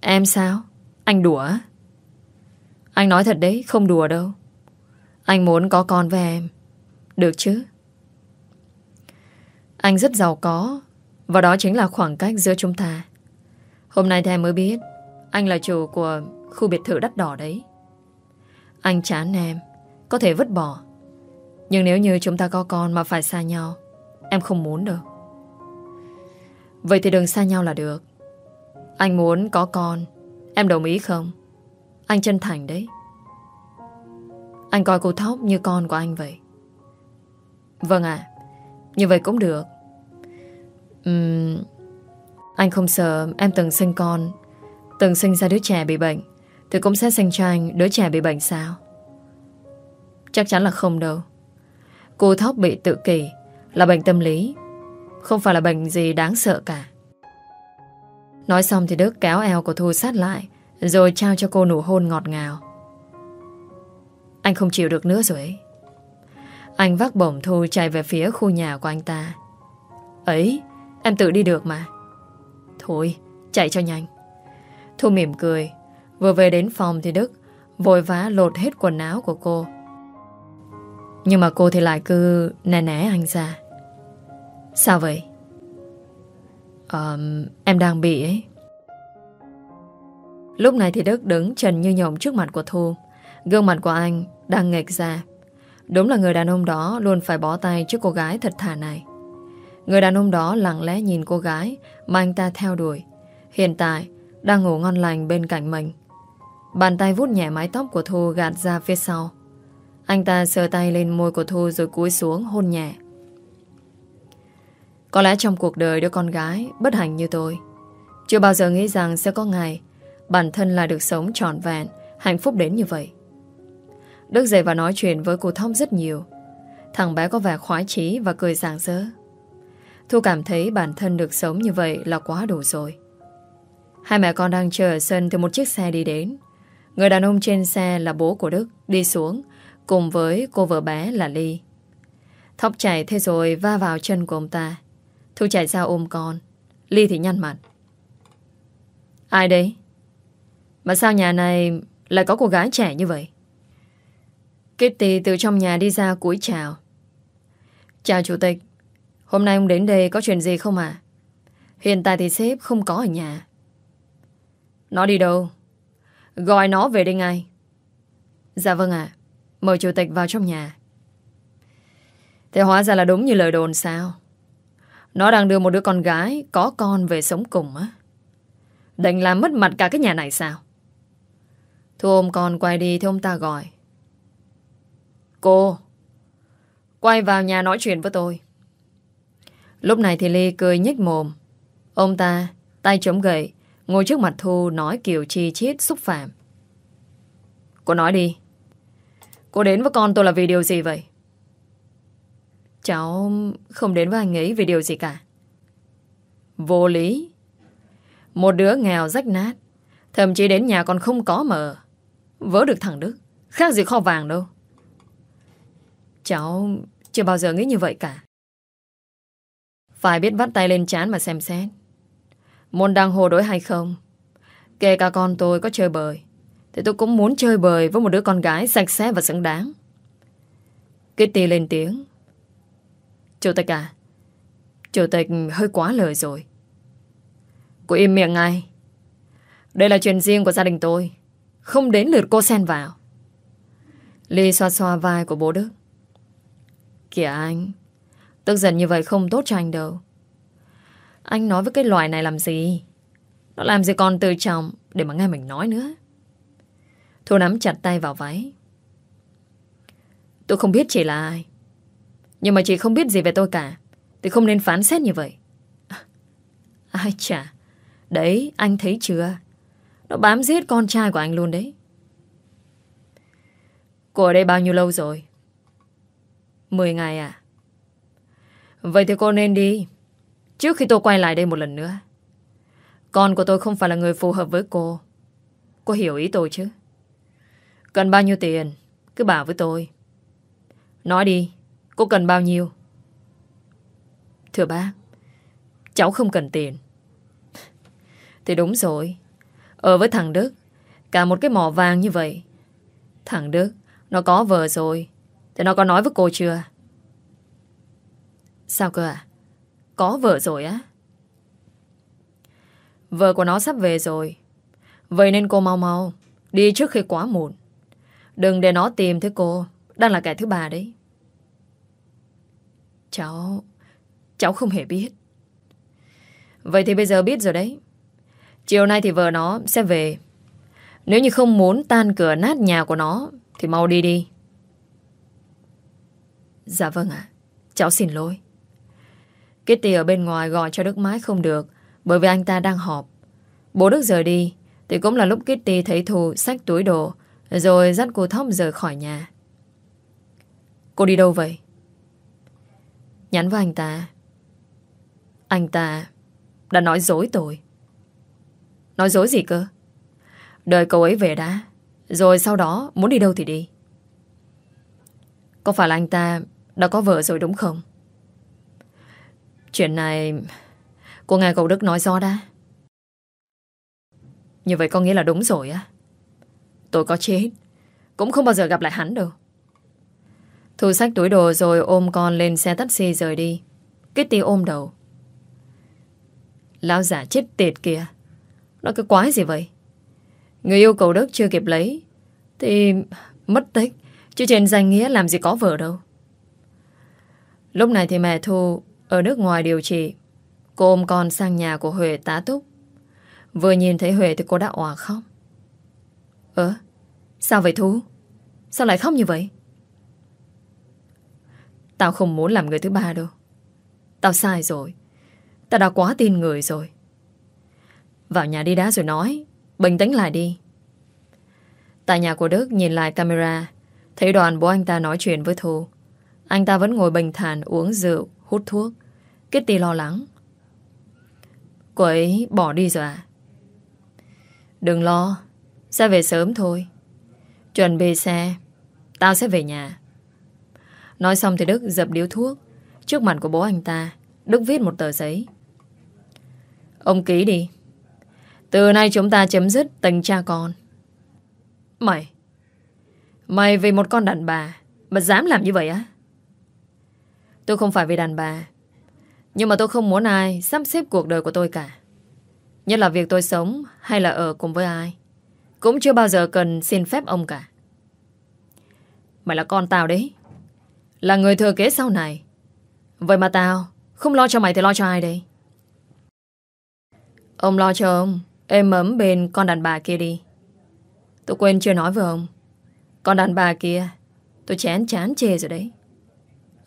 Em sao? Anh đùa Anh nói thật đấy, không đùa đâu. Anh muốn có con với em. Được chứ? Anh rất giàu có. Và đó chính là khoảng cách giữa chúng ta. Hôm nay thì mới biết. Anh là chủ của khu biệt thự đắt đỏ đấy. Anh chán em. Có thể vứt bỏ. Nhưng nếu như chúng ta có con mà phải xa nhau, Em không muốn đâu Vậy thì đừng xa nhau là được. Anh muốn có con. Em đồng ý không? Anh chân thành đấy. Anh coi cô Thóc như con của anh vậy. Vâng ạ. như vậy cũng được. Uhm, anh không sợ em từng sinh con, từng sinh ra đứa trẻ bị bệnh, thì cũng sẽ sinh cho anh đứa trẻ bị bệnh sao? Chắc chắn là không đâu. Cô Thóc bị tự kỷ là bệnh tâm lý, không phải là bệnh gì đáng sợ cả. Nói xong thì Đức kéo eo của Thu sát lại Rồi trao cho cô nụ hôn ngọt ngào Anh không chịu được nữa rồi ấy anh vác bổng Thu chạy về phía khu nhà của anh ta. Ấy Em tự đi được mà. Thôi chạy cho nhanh. Thu mỉm cười. Vừa về đến phòng thì Đức Vội vã lột hết quần áo của cô. Nhưng mà cô thì lại cứ Nè né anh ra. Sao vậy? Um, Em đang bị ấy. Lúc này thì Đức đứng trần như nhộng trước mặt của Thu. Gương mặt của anh đang nghệch ra. Đúng là người đàn ông đó Luôn phải bó tay trước cô gái thật thà này. Người đàn ông đó lặng lẽ nhìn cô gái Mà anh ta theo đuổi. Hiện tại đang ngủ ngon lành bên cạnh mình. Bàn tay vút nhẹ mái tóc của Thu gạt ra phía sau. Anh ta sờ tay lên môi của Thu rồi cúi xuống hôn nhẹ. Có lẽ trong cuộc đời đứa con gái bất hạnh như tôi, chưa bao giờ nghĩ rằng sẽ có ngày bản thân là được sống trọn vẹn, hạnh phúc đến như vậy. Đức dậy và nói chuyện với cô Thông rất nhiều. Thằng bé có vẻ khoái chí và cười rạng rỡ. Thu cảm thấy bản thân được sống như vậy là quá đủ rồi. Hai mẹ con đang chờ ở sân thì một chiếc xe đi đến. Người đàn ông trên xe là bố của Đức, đi xuống, cùng với cô vợ bé là Ly. Thóc chạy thế rồi va vào chân của ông ta. Thu chạy ra ôm con Ly thì nhăn mặt Ai đấy Mà sao nhà này lại có cô gái trẻ như vậy Kitty từ trong nhà đi ra cúi chào. Chào chủ tịch, Hôm nay ông đến đây có chuyện gì không à Hiện tại thì sếp không có ở nhà. Nó đi đâu? Gọi nó về đây ngay. Dạ vâng ạ, Mời chủ tịch vào trong nhà. Thế hóa ra là đúng như lời đồn sao? Nó đang đưa một đứa con gái Có con về sống cùng á. Định làm mất mặt cả cái nhà này sao? Thu ôm con quay đi Thì ông ta gọi. Cô Quay vào nhà nói chuyện với tôi Lúc này thì Ly cười nhếch mồm Ông ta, Tay chống gậy, Ngồi trước mặt Thu nói kiểu chi chít xúc phạm Cô nói đi Cô đến với con tôi là vì điều gì vậy Cháu không đến với anh ấy vì điều gì cả. Vô lý. Một đứa nghèo rách nát. Thậm chí đến nhà còn không có mở. Vỡ được thằng Đức. Khác gì kho vàng đâu. Cháu chưa bao giờ nghĩ như vậy cả. Phải biết vắt tay lên chán mà xem xét. Môn đang hồ đối hay không. Kể cả con tôi có chơi bời. Thì tôi cũng muốn chơi bời với một đứa con gái sạch sẽ và xứng đáng. Kitty lên tiếng. Chủ tịch à Chủ tịch hơi quá lời rồi Cô im miệng ngay Đây là chuyện riêng của gia đình tôi, Không đến lượt cô xen vào Ly xoa xoa vai của bố Đức Kìa anh. Tức giận như vậy không tốt cho anh đâu. Anh nói với cái loài này làm gì? Nó làm gì còn từ trọng Để mà nghe mình nói nữa? Thu nắm chặt tay vào váy. Tôi không biết chị là ai. Nhưng mà chị không biết gì về tôi cả. Thì không nên phán xét như vậy. Ai chả Đấy, anh thấy chưa? Nó bám giết con trai của anh luôn đấy. Cô ở đây bao nhiêu lâu rồi? Mười ngày à Vậy thì cô nên đi Trước khi tôi quay lại đây một lần nữa Con của tôi không phải là người phù hợp với cô Cô hiểu ý tôi chứ Cần bao nhiêu tiền Cứ bảo với tôi Nói đi Cô cần bao nhiêu? Thưa bác, cháu không cần tiền. Thì đúng rồi. Ở với thằng Đức, cả một cái mỏ vàng như vậy. Thằng Đức, nó có vợ rồi thế nó có nói với cô chưa? Sao cơ à? Có vợ rồi á? Vợ của nó sắp về rồi. Vậy nên cô mau mau, đi trước khi quá muộn. Đừng để nó tìm thấy cô, đang là kẻ thứ ba đấy. Cháu... Cháu không hề biết. Vậy thì bây giờ biết rồi đấy. Chiều nay thì vợ nó sẽ về. Nếu như không muốn tan cửa nát nhà của nó thì mau đi đi. Dạ vâng ạ. Cháu xin lỗi. Kitty ở bên ngoài gọi cho Đức mãi không được, bởi vì anh ta đang họp. Bố Đức rời đi, thì cũng là lúc Kitty thấy Thu xách túi đồ, rồi dắt cô Thóc rời khỏi nhà. Cô đi đâu vậy? Nhắn với anh ta. Anh ta đã nói dối tôi. Nói dối gì cơ? Đợi cậu ấy về đã. Rồi sau đó muốn đi đâu thì đi. Có phải là anh ta đã có vợ rồi đúng không? Chuyện này Cô nghe cậu Đức nói rõ đã. Như vậy có nghĩa là đúng rồi á. Tôi có chết, Cũng không bao giờ gặp lại hắn đâu. Thu sách túi đồ rồi ôm con lên xe taxi rời đi. Kitty ôm đầu. Lão giả chết tiệt kìa. Nó cái quái gì vậy? Người yêu cầu Đức chưa kịp lấy, Thì mất tích. Chứ trên danh nghĩa làm gì có vợ đâu. Lúc này thì mẹ Thu Ở nước ngoài điều trị. Cô ôm con sang nhà của Huệ tá túc. Vừa nhìn thấy Huệ thì cô đã òa khóc. Ơ, Sao vậy Thu? Sao lại khóc như vậy? Tao không muốn làm người thứ ba đâu. Tao sai rồi. Tao đã quá tin người rồi. Vào nhà đi đá rồi nói. Bình tĩnh lại đi. Tại nhà của Đức nhìn lại camera, Thấy đoàn bố anh ta nói chuyện với Thu. Anh ta vẫn ngồi bình thản uống rượu, Hút thuốc. Kitty lo lắng. Cô ấy bỏ đi rồi à Đừng lo, Sẽ về sớm thôi. Chuẩn bị xe, Tao sẽ về nhà. Nói xong thì Đức dập điếu thuốc. Trước mặt của bố anh ta, Đức viết một tờ giấy. Ông ký đi. Từ nay chúng ta chấm dứt tình cha con. Mày Mày vì một con đàn bà Mà dám làm như vậy á? Tôi không phải vì đàn bà, Nhưng mà tôi không muốn ai Sắp xếp cuộc đời của tôi cả. Nhất là việc tôi sống Hay là ở cùng với ai, Cũng chưa bao giờ cần xin phép ông cả. Mày là con tao đấy, Là người thừa kế sau này. Vậy mà tao Không lo cho mày thì lo cho ai đây? Ông lo cho ông, Êm ấm bên con đàn bà kia đi. Tôi quên chưa nói với ông, Con đàn bà kia, Tôi chán chán chê rồi đấy.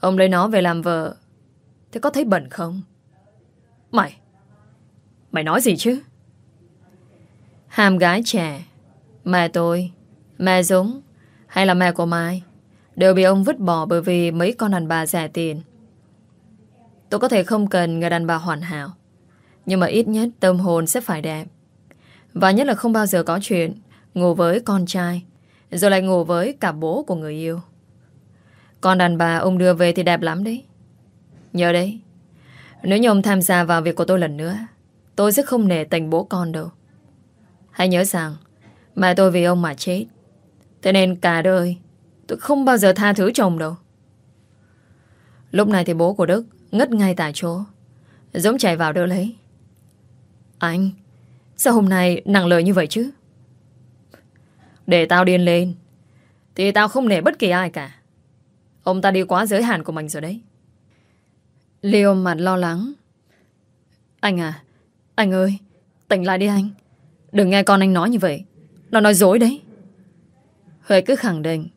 Ông lấy nó về làm vợ. Thế có thấy bẩn không? Mày Mày nói gì chứ? Hàm gái trẻ, Mẹ tôi, Mẹ Dũng Hay là mẹ của Mai Đều bị ông vứt bỏ bởi vì mấy con đàn bà rẻ tiền. Tôi có thể không cần người đàn bà hoàn hảo, Nhưng mà ít nhất tâm hồn sẽ phải đẹp. Và nhất là không bao giờ có chuyện Ngủ với con trai, Rồi lại ngủ với cả bố của người yêu. Con đàn bà ông đưa về thì đẹp lắm đấy. Nhớ đấy. Nếu như ông tham gia vào việc của tôi lần nữa, Tôi sẽ không nể tình bố con đâu. Hãy nhớ rằng, Mẹ tôi vì ông mà chết. Thế nên cả đời, Tôi không bao giờ tha thứ chồng đâu. Lúc này thì bố của Đức Ngất ngay tại chỗ, Giống chạy vào đỡ lấy. Anh, Sao hôm nay nặng lời như vậy chứ? Để tao điên lên, Thì tao không nể bất kỳ ai cả. Ông ta đi quá giới hạn của mình rồi đấy. Leo mặt lo lắng. Anh à Anh ơi, Tỉnh lại đi anh. Đừng nghe con anh nói như vậy. Nó nói dối đấy. Huệ cứ khẳng định.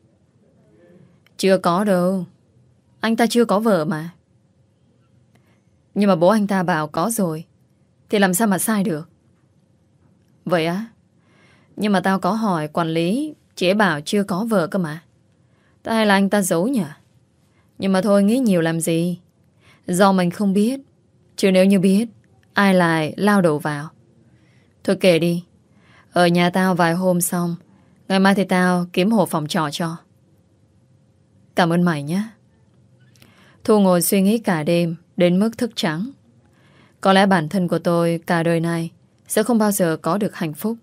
Chưa có đâu. Anh ta chưa có vợ mà. Nhưng mà bố anh ta bảo có rồi, Thì làm sao mà sai được? Vậy á? Nhưng mà tao có hỏi quản lý, chỉ bảo chưa có vợ cơ mà. Tại hay là anh ta giấu nhỉ? Nhưng mà thôi, nghĩ nhiều làm gì? Do mình không biết. Chứ nếu như biết, Ai lại lao đầu vào? Thôi kể đi. Ở nhà tao vài hôm xong, Ngày mai thì tao kiếm hộ phòng trọ cho. Cảm ơn mày nhé. Thu ngồi suy nghĩ cả đêm, Đến mức thức trắng. Có lẽ bản thân của tôi cả đời này Sẽ không bao giờ có được hạnh phúc,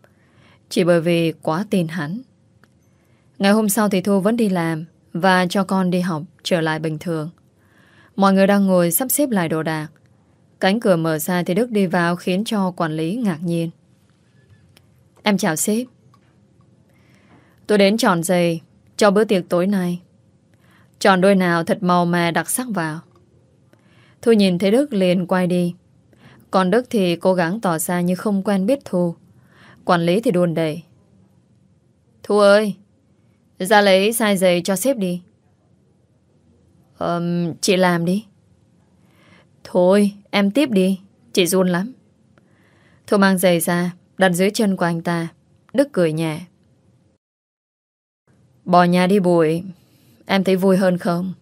Chỉ bởi vì quá tin hắn. Ngày hôm sau thì Thu vẫn đi làm và cho con đi học Trở lại bình thường. Mọi người đang ngồi sắp xếp lại đồ đạc. Cánh cửa mở ra thì Đức đi vào Khiến cho quản lý ngạc nhiên. Em chào sếp. Tôi đến chọn giày Cho bữa tiệc tối nay. Chọn đôi nào thật màu mè đặc sắc vào. Thu nhìn thấy Đức liền quay đi. Còn Đức thì cố gắng tỏ ra như không quen biết Thu. Quản lý thì đùn đẩy. Thu ơi! Ra lấy sai giày cho sếp đi. Um, Chị làm đi. Thôi em tiếp đi. Chị run lắm. Thu mang giày ra Đặt dưới chân của anh ta. Đức cười nhẹ. Bỏ nhà đi bụi. Em thấy vui hơn không?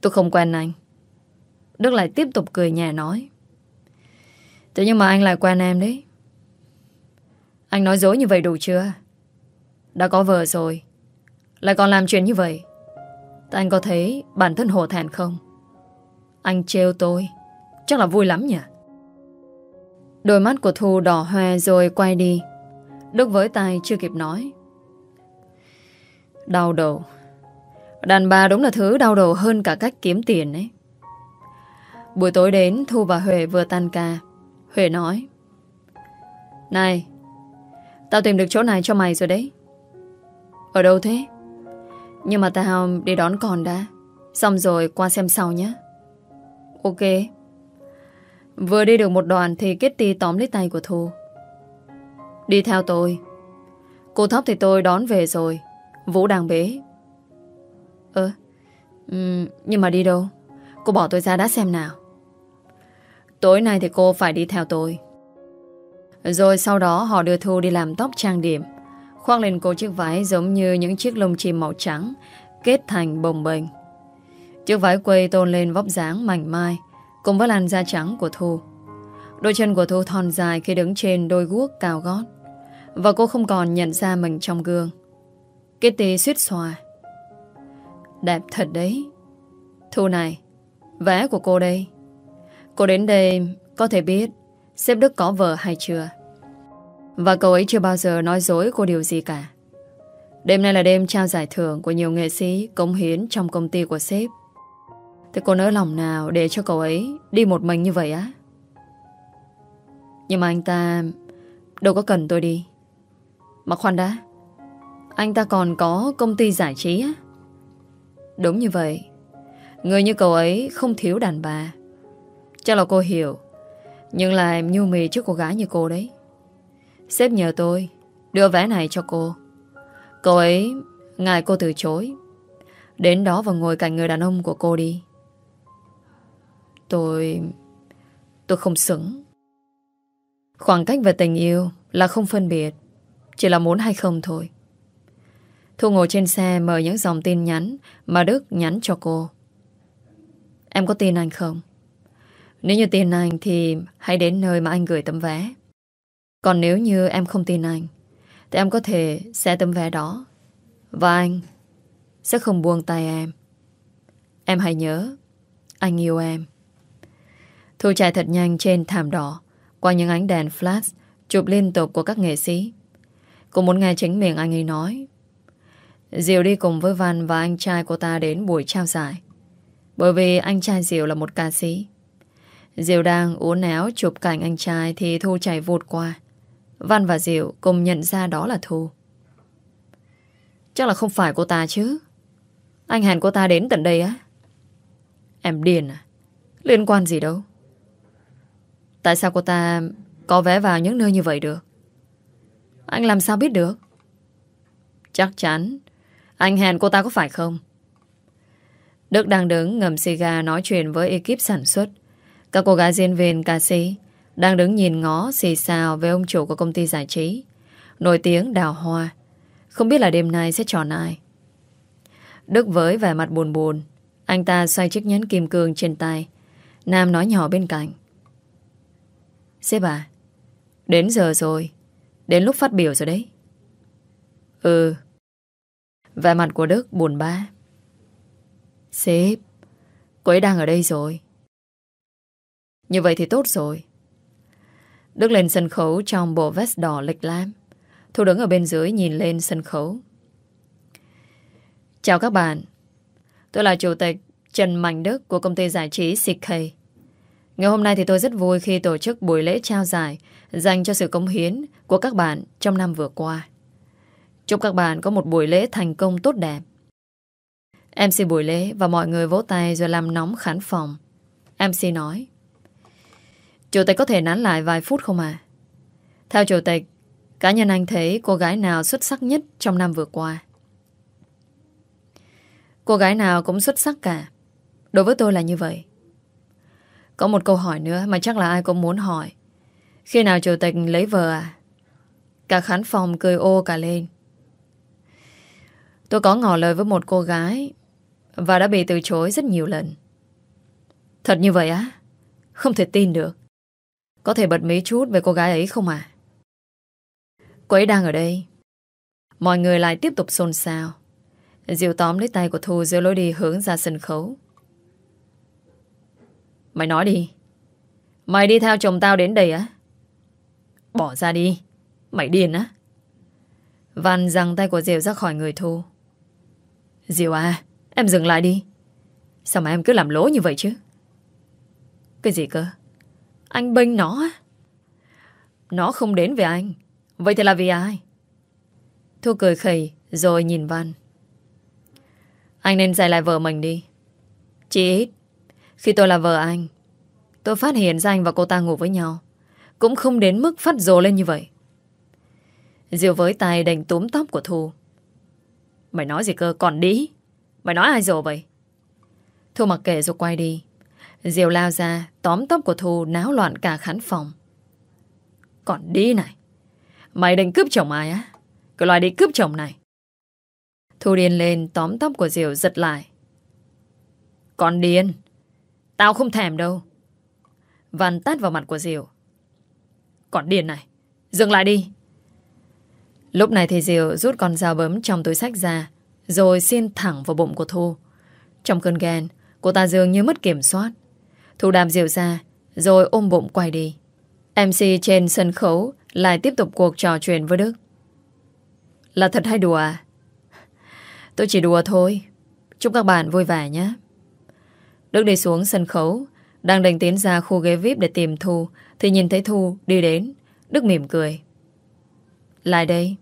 Tôi không quen anh. Đức lại tiếp tục cười nhẹ nói. Thế nhưng mà anh lại quen em đấy. Anh nói dối như vậy đủ chưa? Đã có vợ rồi. Lại còn làm chuyện như vậy. Tại anh có thấy bản thân hổ thẹn không? Anh trêu tôi. Chắc là vui lắm nhỉ? Đôi mắt của Thu đỏ hoe rồi quay đi. Đức với tay chưa kịp nói. Đau đầu. Đàn bà đúng là thứ đau đầu hơn cả cách kiếm tiền ấy. Buổi tối đến, Thu và Huệ vừa tan ca. Huệ nói. Này, Tao tìm được chỗ này cho mày rồi đấy. Ở đâu thế? Nhưng mà tao đi đón con đã. Xong rồi qua xem sau nhé. Ok. Vừa đi được một đoạn Thì Kitty tóm lấy tay của Thu. Đi theo tôi. Cô thóc thì tôi đón về rồi. Vũ đang bế. Ơ ừ, Nhưng mà đi đâu? Cô bỏ tôi ra đã xem nào. Tối nay thì cô phải đi theo tôi. Rồi sau đó họ đưa Thu đi làm tóc trang điểm. Khoác lên cô chiếc váy giống như những chiếc lông chim màu trắng, Kết thành bồng bềnh. Chiếc váy quây tôn lên vóc dáng mảnh mai, Cùng với làn da trắng của Thu. Đôi chân của Thu thon dài khi đứng trên đôi guốc cao gót, Và cô không còn nhận ra mình trong gương. Kitty suýt xòa. Đẹp thật đấy. Thu này, vẽ của cô đây. Cô đến đây có thể biết Sếp Đức có vợ hay chưa? Và cậu ấy chưa bao giờ nói dối cô điều gì cả. Đêm nay là đêm trao giải thưởng Của nhiều nghệ sĩ cống hiến Trong công ty của sếp. Thế cô nỡ lòng nào để cho cậu ấy Đi một mình như vậy á? Nhưng mà anh ta Đâu có cần tôi đi. Mà khoan đã, Anh ta còn có công ty giải trí á. Đúng như vậy, Người như cậu ấy không thiếu đàn bà. Chắc là cô hiểu, Nhưng là em nhu mì trước cô gái như cô đấy. Sếp nhờ tôi, Đưa vé này cho cô. Cô ấy, ngại cô từ chối. Đến đó và ngồi cạnh người đàn ông của cô đi. Tôi... Tôi không xứng. Khoảng cách về tình yêu Là không phân biệt, Chỉ là muốn hay không thôi. Thu ngồi trên xe mở những dòng tin nhắn Mà Đức nhắn cho cô. Em có tin anh không? Nếu như tin anh thì hãy đến nơi mà anh gửi tấm vé. Còn nếu như em không tin anh, thì em có thể xe tấm vé đó. Và anh sẽ không buông tay em. Em hãy nhớ, anh yêu em. Thu chạy thật nhanh trên thảm đỏ, qua những ánh đèn flash chụp liên tục của các nghệ sĩ. Cô muốn nghe chính miệng anh ấy nói. Diệu đi cùng với Văn và anh trai của ta đến buổi trao giải. Bởi vì anh trai Diệu là một ca sĩ. Diệu đang uốn éo chụp cảnh anh trai thì Thu chạy vụt qua. Văn và Diệu cùng nhận ra đó là Thu. Chắc là không phải cô ta chứ. Anh hẹn cô ta đến tận đây á. Em điên à? Liên quan gì đâu. Tại sao cô ta có vé vào những nơi như vậy được? Anh làm sao biết được? Chắc chắn Anh hẹn cô ta có phải không? Đức đang đứng ngầm xì gà nói chuyện với ekip sản xuất các cô gái diễn viên ca sĩ đang đứng nhìn ngó xì xào với ông chủ của công ty giải trí. Nổi tiếng đào hoa. Không biết là đêm nay sẽ chọn ai. Đức với vẻ mặt buồn buồn. Anh ta xoay chiếc nhẫn kim cương trên tay. Nam nói nhỏ bên cạnh. Sếp à, đến giờ rồi. Đến lúc phát biểu rồi đấy. Ừ. Vẻ mặt của Đức buồn bã. Sếp, cô ấy đang ở đây rồi. Như vậy thì tốt rồi. Đức lên sân khấu trong bộ vest đỏ lịch lam. Thu đứng ở bên dưới nhìn lên sân khấu. Chào các bạn. Tôi là Chủ tịch Trần Mạnh Đức của công ty giải trí CK. Ngày hôm nay thì tôi rất vui khi tổ chức buổi lễ trao giải dành cho sự cống hiến của các bạn trong năm vừa qua. Chúc các bạn có một buổi lễ thành công tốt đẹp. MC buổi lễ và mọi người vỗ tay rồi làm nóng khán phòng. MC nói Chủ tịch có thể nán lại vài phút không à? Theo chủ tịch, cá nhân anh thấy cô gái nào xuất sắc nhất trong năm vừa qua? Cô gái nào cũng xuất sắc cả. Đối với tôi là như vậy. Có một câu hỏi nữa mà chắc là ai cũng muốn hỏi. Khi nào chủ tịch lấy vợ à? Cả khán phòng cười ô cả lên. Tôi có ngỏ lời với một cô gái và đã bị từ chối rất nhiều lần. Thật như vậy á? Không thể tin được. Có thể bật mí chút về cô gái ấy không à? Cô ấy đang ở đây. Mọi người lại tiếp tục xôn xao. Diệu tóm lấy tay của Thu giữa lối đi hướng ra sân khấu. Mày nói đi. Mày đi theo chồng tao đến đây á? Bỏ ra đi. Mày điên á? Văn giằng tay của Diệu ra khỏi người Thu. Diệu à, em dừng lại đi. Sao mà em cứ làm lố như vậy chứ? Cái gì cơ? Anh bênh nó? Nó không đến với anh. Vậy thì là vì ai? Thu cười khẩy rồi nhìn Văn. Anh nên dạy lại vợ mình đi. Chỉ ít, khi tôi là vợ anh, tôi phát hiện ra anh và cô ta ngủ với nhau. Cũng không đến mức phát rồ lên như vậy. Diệu với tay đành túm tóc của Thu. Mày nói gì cơ, còn đi. Mày nói ai rồi vậy? Thu mặc kệ rồi quay đi. Diều lao ra, tóm tóc của Thu náo loạn cả khán phòng. Còn đi này. Mày định cướp chồng ai á? Cái loài đi cướp chồng này. Thu điên lên tóm tóc của Diều giật lại. Còn điên. Tao không thèm đâu. Văn tát vào mặt của Diều. Còn điên này. Dừng lại đi. Lúc này thì Diều rút con dao bấm trong túi sách ra rồi xin thẳng vào bụng của Thu. Trong cơn ghen, cô ta dường như mất kiểm soát. Thu đàm Diệu ra rồi ôm bụng quay đi. MC trên sân khấu lại tiếp tục cuộc trò chuyện với Đức. Là thật hay đùa à? Tôi chỉ đùa thôi. Chúc các bạn vui vẻ nhé. Đức đi xuống sân khấu, đang định tiến ra khu ghế VIP để tìm Thu, thì nhìn thấy Thu đi đến. Đức mỉm cười. Lại đây.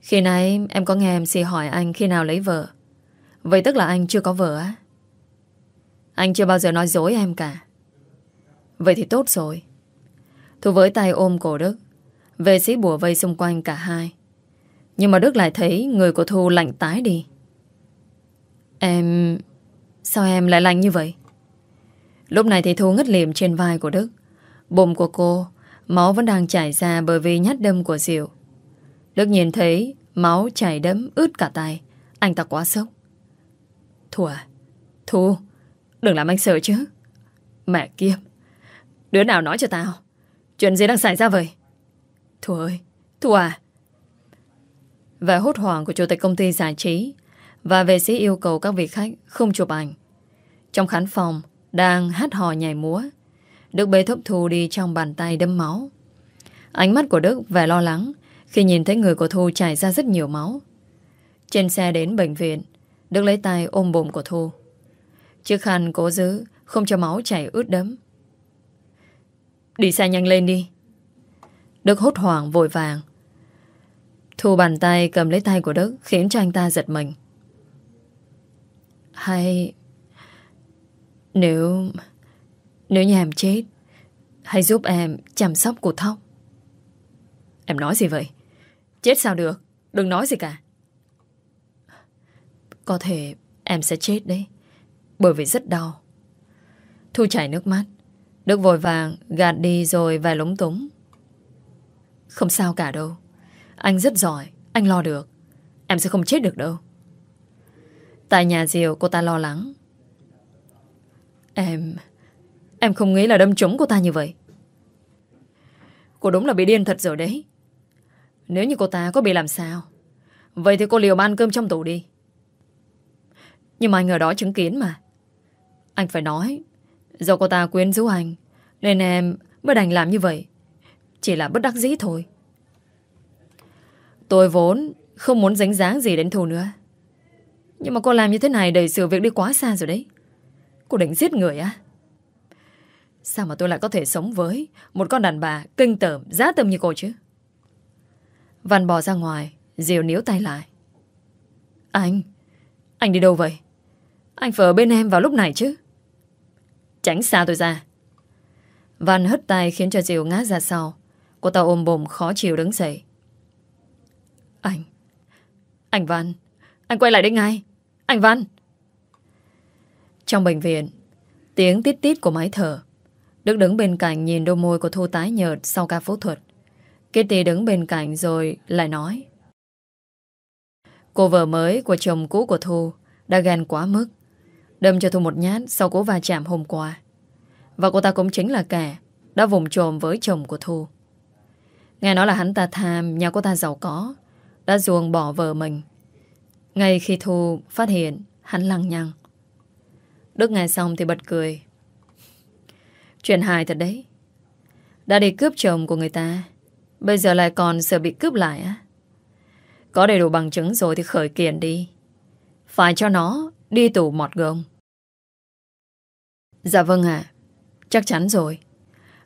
Khi nãy em có nghe MC hỏi anh khi nào lấy vợ. Vậy tức là anh chưa có vợ á? Anh chưa bao giờ nói dối em cả. Vậy thì tốt rồi. Thu với tay ôm cổ Đức. Vệ sĩ bùa vây xung quanh cả hai. Nhưng mà Đức lại thấy người của Thu lạnh tái đi. Em... Sao em lại lạnh như vậy? Lúc này thì Thu ngất liềm trên vai của Đức. Bụng của cô, máu vẫn đang chảy ra bởi vì nhát đâm của Diệu. Đức nhìn thấy máu chảy đấm ướt cả tay. Anh ta quá sốc. Thu à? Thu, đừng làm anh sợ chứ. Mẹ kiếp. Đứa nào nói cho tao? Chuyện gì đang xảy ra vậy? Thu ơi, Thu à? Và hốt hoảng của chủ tịch công ty giải trí và vệ sĩ yêu cầu các vị khách không chụp ảnh. Trong khán phòng, đang hát hò nhảy múa. Đức bê thấp Thu đi trong bàn tay đâm máu. Ánh mắt của Đức vẻ lo lắng khi nhìn thấy người của Thu chảy ra rất nhiều máu. Trên xe đến bệnh viện, Đức lấy tay ôm bụng của Thu. Chiếc khăn cố giữ, không cho máu chảy ướt đấm. Đi xe nhanh lên đi. Đức hốt hoảng vội vàng. Thu bàn tay cầm lấy tay của Đức khiến cho anh ta giật mình. Hay... Nếu... Nếu nhà em chết Hãy giúp em chăm sóc cụ Thóc Em nói gì vậy Chết sao được Đừng nói gì cả Có thể em sẽ chết đấy bởi vì rất đau Thu chảy nước mắt Đức vội vàng gạt đi rồi vài lúng túng Không sao cả đâu Anh rất giỏi Anh lo được Em sẽ không chết được đâu Tại nhà diều cô ta lo lắng Em... Em không nghĩ là đâm trúng cô ta như vậy. Cô đúng là bị điên thật rồi đấy. Nếu như cô ta có bị làm sao, vậy thì cô liều ăn cơm trong tủ đi. Nhưng mà anh ở đó chứng kiến mà. Anh phải nói, do cô ta quyến rũ anh, nên em mới đành làm như vậy. Chỉ là bất đắc dĩ thôi. Tôi vốn không muốn dính dáng gì đến thù nữa. Nhưng mà cô làm như thế này đẩy sự việc đi quá xa rồi đấy. Cô định giết người á? Sao mà tôi lại có thể sống với một con đàn bà kinh tởm, giá tâm như cô chứ? Văn bò ra ngoài, Diều níu tay lại. Anh, anh đi đâu vậy? Anh phải ở bên em vào lúc này chứ? Tránh xa tôi ra. Văn hất tay khiến cho Diều ngã ra sau. Cô ta ôm bồm khó chịu đứng dậy. Anh, anh Văn, anh quay lại đây ngay. Anh Văn! Trong bệnh viện, tiếng tít tít của máy thở. Đức đứng bên cạnh nhìn đôi môi của Thu tái nhợt sau ca phẫu thuật. Kitty đứng bên cạnh rồi lại nói. Cô vợ mới của chồng cũ của Thu đã ghen quá mức. Đâm cho Thu một nhát sau cú va chạm hôm qua. Và cô ta cũng chính là kẻ đã vùng trồm với chồng của Thu. Nghe nói là hắn ta tham nhà cô ta giàu có, đã ruồng bỏ vợ mình. Ngay khi Thu phát hiện, hắn lăng nhăng. Đức nghe xong thì bật cười. Chuyện hài thật đấy. Đã đi cướp chồng của người ta, bây giờ lại còn sợ bị cướp lại á. Có đầy đủ bằng chứng rồi thì khởi kiện đi. Phải cho nó đi tù mọt gông. Dạ vâng ạ. Chắc chắn rồi.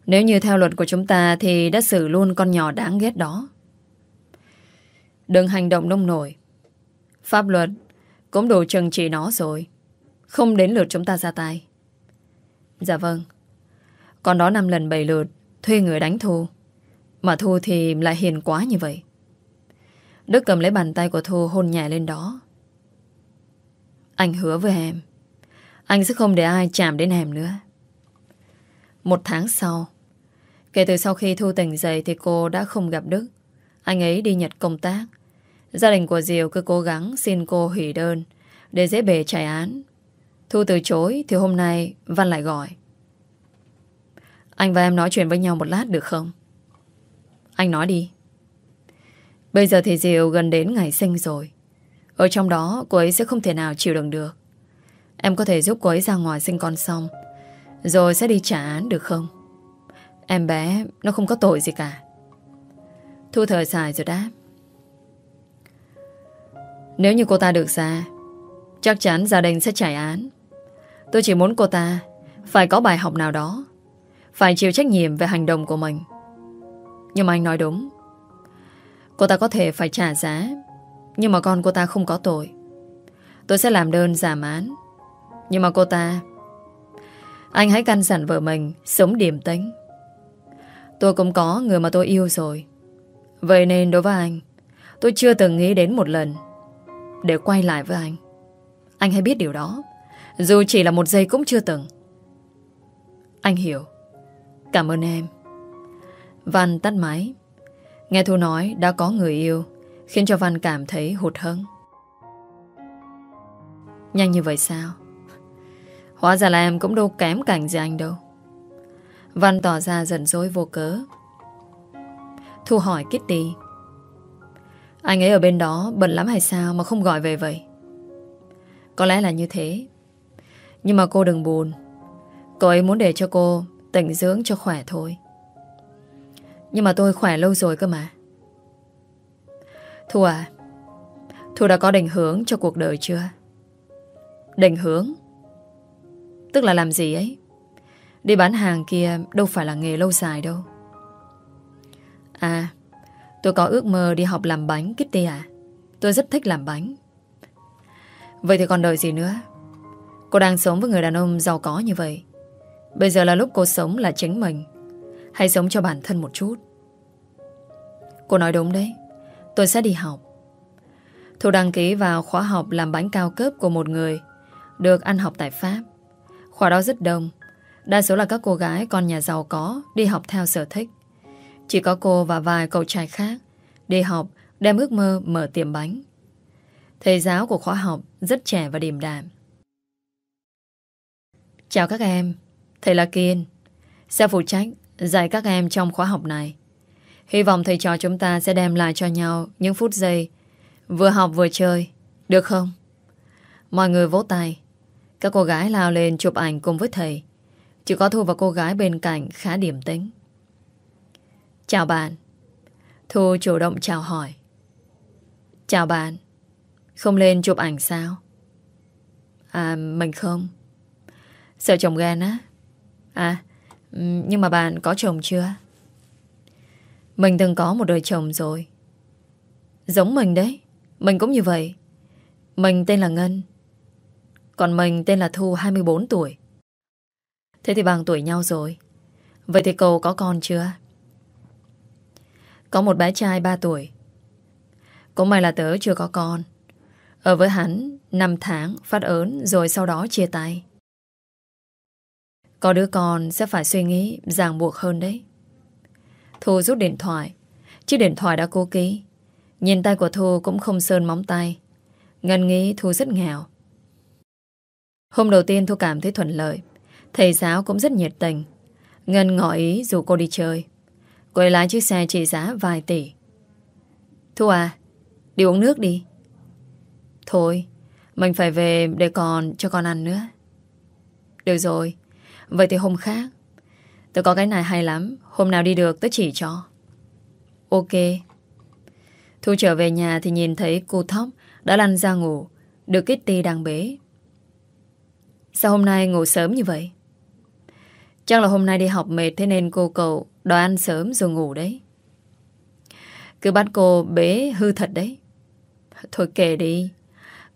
Nếu như theo luật của chúng ta thì đã xử luôn con nhỏ đáng ghét đó. Đừng hành động nông nổi. Pháp luật cũng đủ trừng trị nó rồi. Không đến lượt chúng ta ra tay. Dạ vâng. Còn đó năm lần bảy lượt, thuê người đánh Thu. Mà Thu thì lại hiền quá như vậy. Đức cầm lấy bàn tay của Thu hôn nhẹ lên đó. Anh hứa với em. Anh sẽ không để ai chạm đến em nữa. Một tháng sau, kể từ sau khi Thu tỉnh dậy thì cô đã không gặp Đức. Anh ấy đi Nhật công tác. Gia đình của Diệu cứ cố gắng xin cô hủy đơn để dễ bề chạy án. Thu từ chối thì hôm nay Văn lại gọi. Anh và em nói chuyện với nhau một lát được không? Anh nói đi. Bây giờ thì Diệu gần đến ngày sinh rồi. Ở trong đó cô ấy sẽ không thể nào chịu đựng được. Em có thể giúp cô ấy ra ngoài sinh con xong, Rồi sẽ đi trả án được không? Em bé, Nó không có tội gì cả. Thu thời xài rồi đáp. Nếu như cô ta được ra, Chắc chắn gia đình sẽ trả án. Tôi chỉ muốn cô ta Phải có bài học nào đó, Phải chịu trách nhiệm về hành động của mình. Nhưng mà anh nói đúng. Cô ta có thể phải trả giá, Nhưng mà con cô ta không có tội. Tôi sẽ làm đơn giảm án nhưng mà cô ta, Anh hãy căn dặn vợ mình Sống điềm tĩnh. Tôi cũng có người mà tôi yêu rồi. Vậy nên đối với anh, Tôi chưa từng nghĩ đến một lần Để quay lại với anh. Anh hãy biết điều đó, Dù chỉ là một giây cũng chưa từng. Anh hiểu. Cảm ơn em. Văn tắt máy. Nghe Thu nói đã có người yêu, Khiến cho Văn cảm thấy hụt hẫng. Nhanh như vậy sao? Hóa ra là em cũng đâu kém cảnh gì anh đâu. Văn tỏ ra giận dối vô cớ. Thu hỏi Kitty. Anh ấy ở bên đó, bận lắm hay sao mà không gọi về vậy? Có lẽ là như thế. Nhưng mà cô đừng buồn. Cô ấy muốn để cho cô tỉnh dưỡng cho khỏe thôi. Nhưng mà tôi khỏe lâu rồi cơ mà. Thu à Thu đã có định hướng cho cuộc đời chưa? Định hướng? Tức là làm gì ấy? Đi bán hàng kia đâu phải là nghề lâu dài đâu. À Tôi có ước mơ đi học làm bánh, Kitty à? Tôi rất thích làm bánh. Vậy thì còn đợi gì nữa? Cô đang sống với người đàn ông giàu có như vậy. Bây giờ là lúc cô sống là chính mình. Hãy sống cho bản thân một chút. Cô nói đúng đấy. Tôi sẽ đi học. Thu đăng ký vào khóa học làm bánh cao cấp của một người, Được ăn học tại Pháp. Khóa đó rất đông Đa số là các cô gái con nhà giàu có Đi học theo sở thích Chỉ có cô và vài cậu trai khác Đi học đem ước mơ mở tiệm bánh Thầy giáo của khóa học Rất trẻ và điềm đạm Chào các em, Thầy là Kiên, Sẽ phụ trách dạy các em trong khóa học này Hy vọng thầy trò chúng ta sẽ đem lại cho nhau những phút giây vừa học vừa chơi. Được không? Mọi người vỗ tay. Các cô gái lao lên chụp ảnh cùng với thầy. Chỉ có Thu và cô gái bên cạnh khá điểm tính. Chào bạn. Thu chủ động chào hỏi. Chào bạn. Không lên chụp ảnh sao? À, mình không. Sợ chồng ghen á? À, nhưng mà bạn có chồng chưa? Mình từng có một đời chồng rồi. Giống mình đấy. Mình cũng như vậy. Mình tên là Ngân. Còn mình tên là Thu 24 tuổi Thế thì bằng tuổi nhau rồi Vậy thì cậu có con chưa? Có một bé trai 3 tuổi Cũng may là tớ chưa có con Ở với hắn 5 tháng, phát ớn, rồi sau đó chia tay. Có đứa con sẽ phải suy nghĩ, ràng buộc hơn đấy. Thu rút điện thoại. Chiếc điện thoại đã cố ký. Nhìn tay của Thu cũng không sơn móng tay. Ngân nghĩ Thu rất nghèo. Hôm đầu tiên Thu cảm thấy thuận lợi. Thầy giáo cũng rất nhiệt tình. Ngân ngỏ ý dù cô đi chơi. Cô ấy lái chiếc xe trị giá vài tỷ. Thu à, đi uống nước đi. Thôi, mình phải về để còn cho con ăn nữa. Được rồi, vậy thì hôm khác. Tôi có cái này hay lắm, hôm nào đi được tôi chỉ cho. Ok. Thu trở về nhà thì nhìn thấy cô Thóc đã lăn ra ngủ, được Kitty đang bế. Sao hôm nay ngủ sớm như vậy? Chắc là hôm nay đi học mệt thế nên cô cậu đòi ăn sớm rồi ngủ đấy. Cứ bắt cô bế hư thật đấy. Thôi kể đi.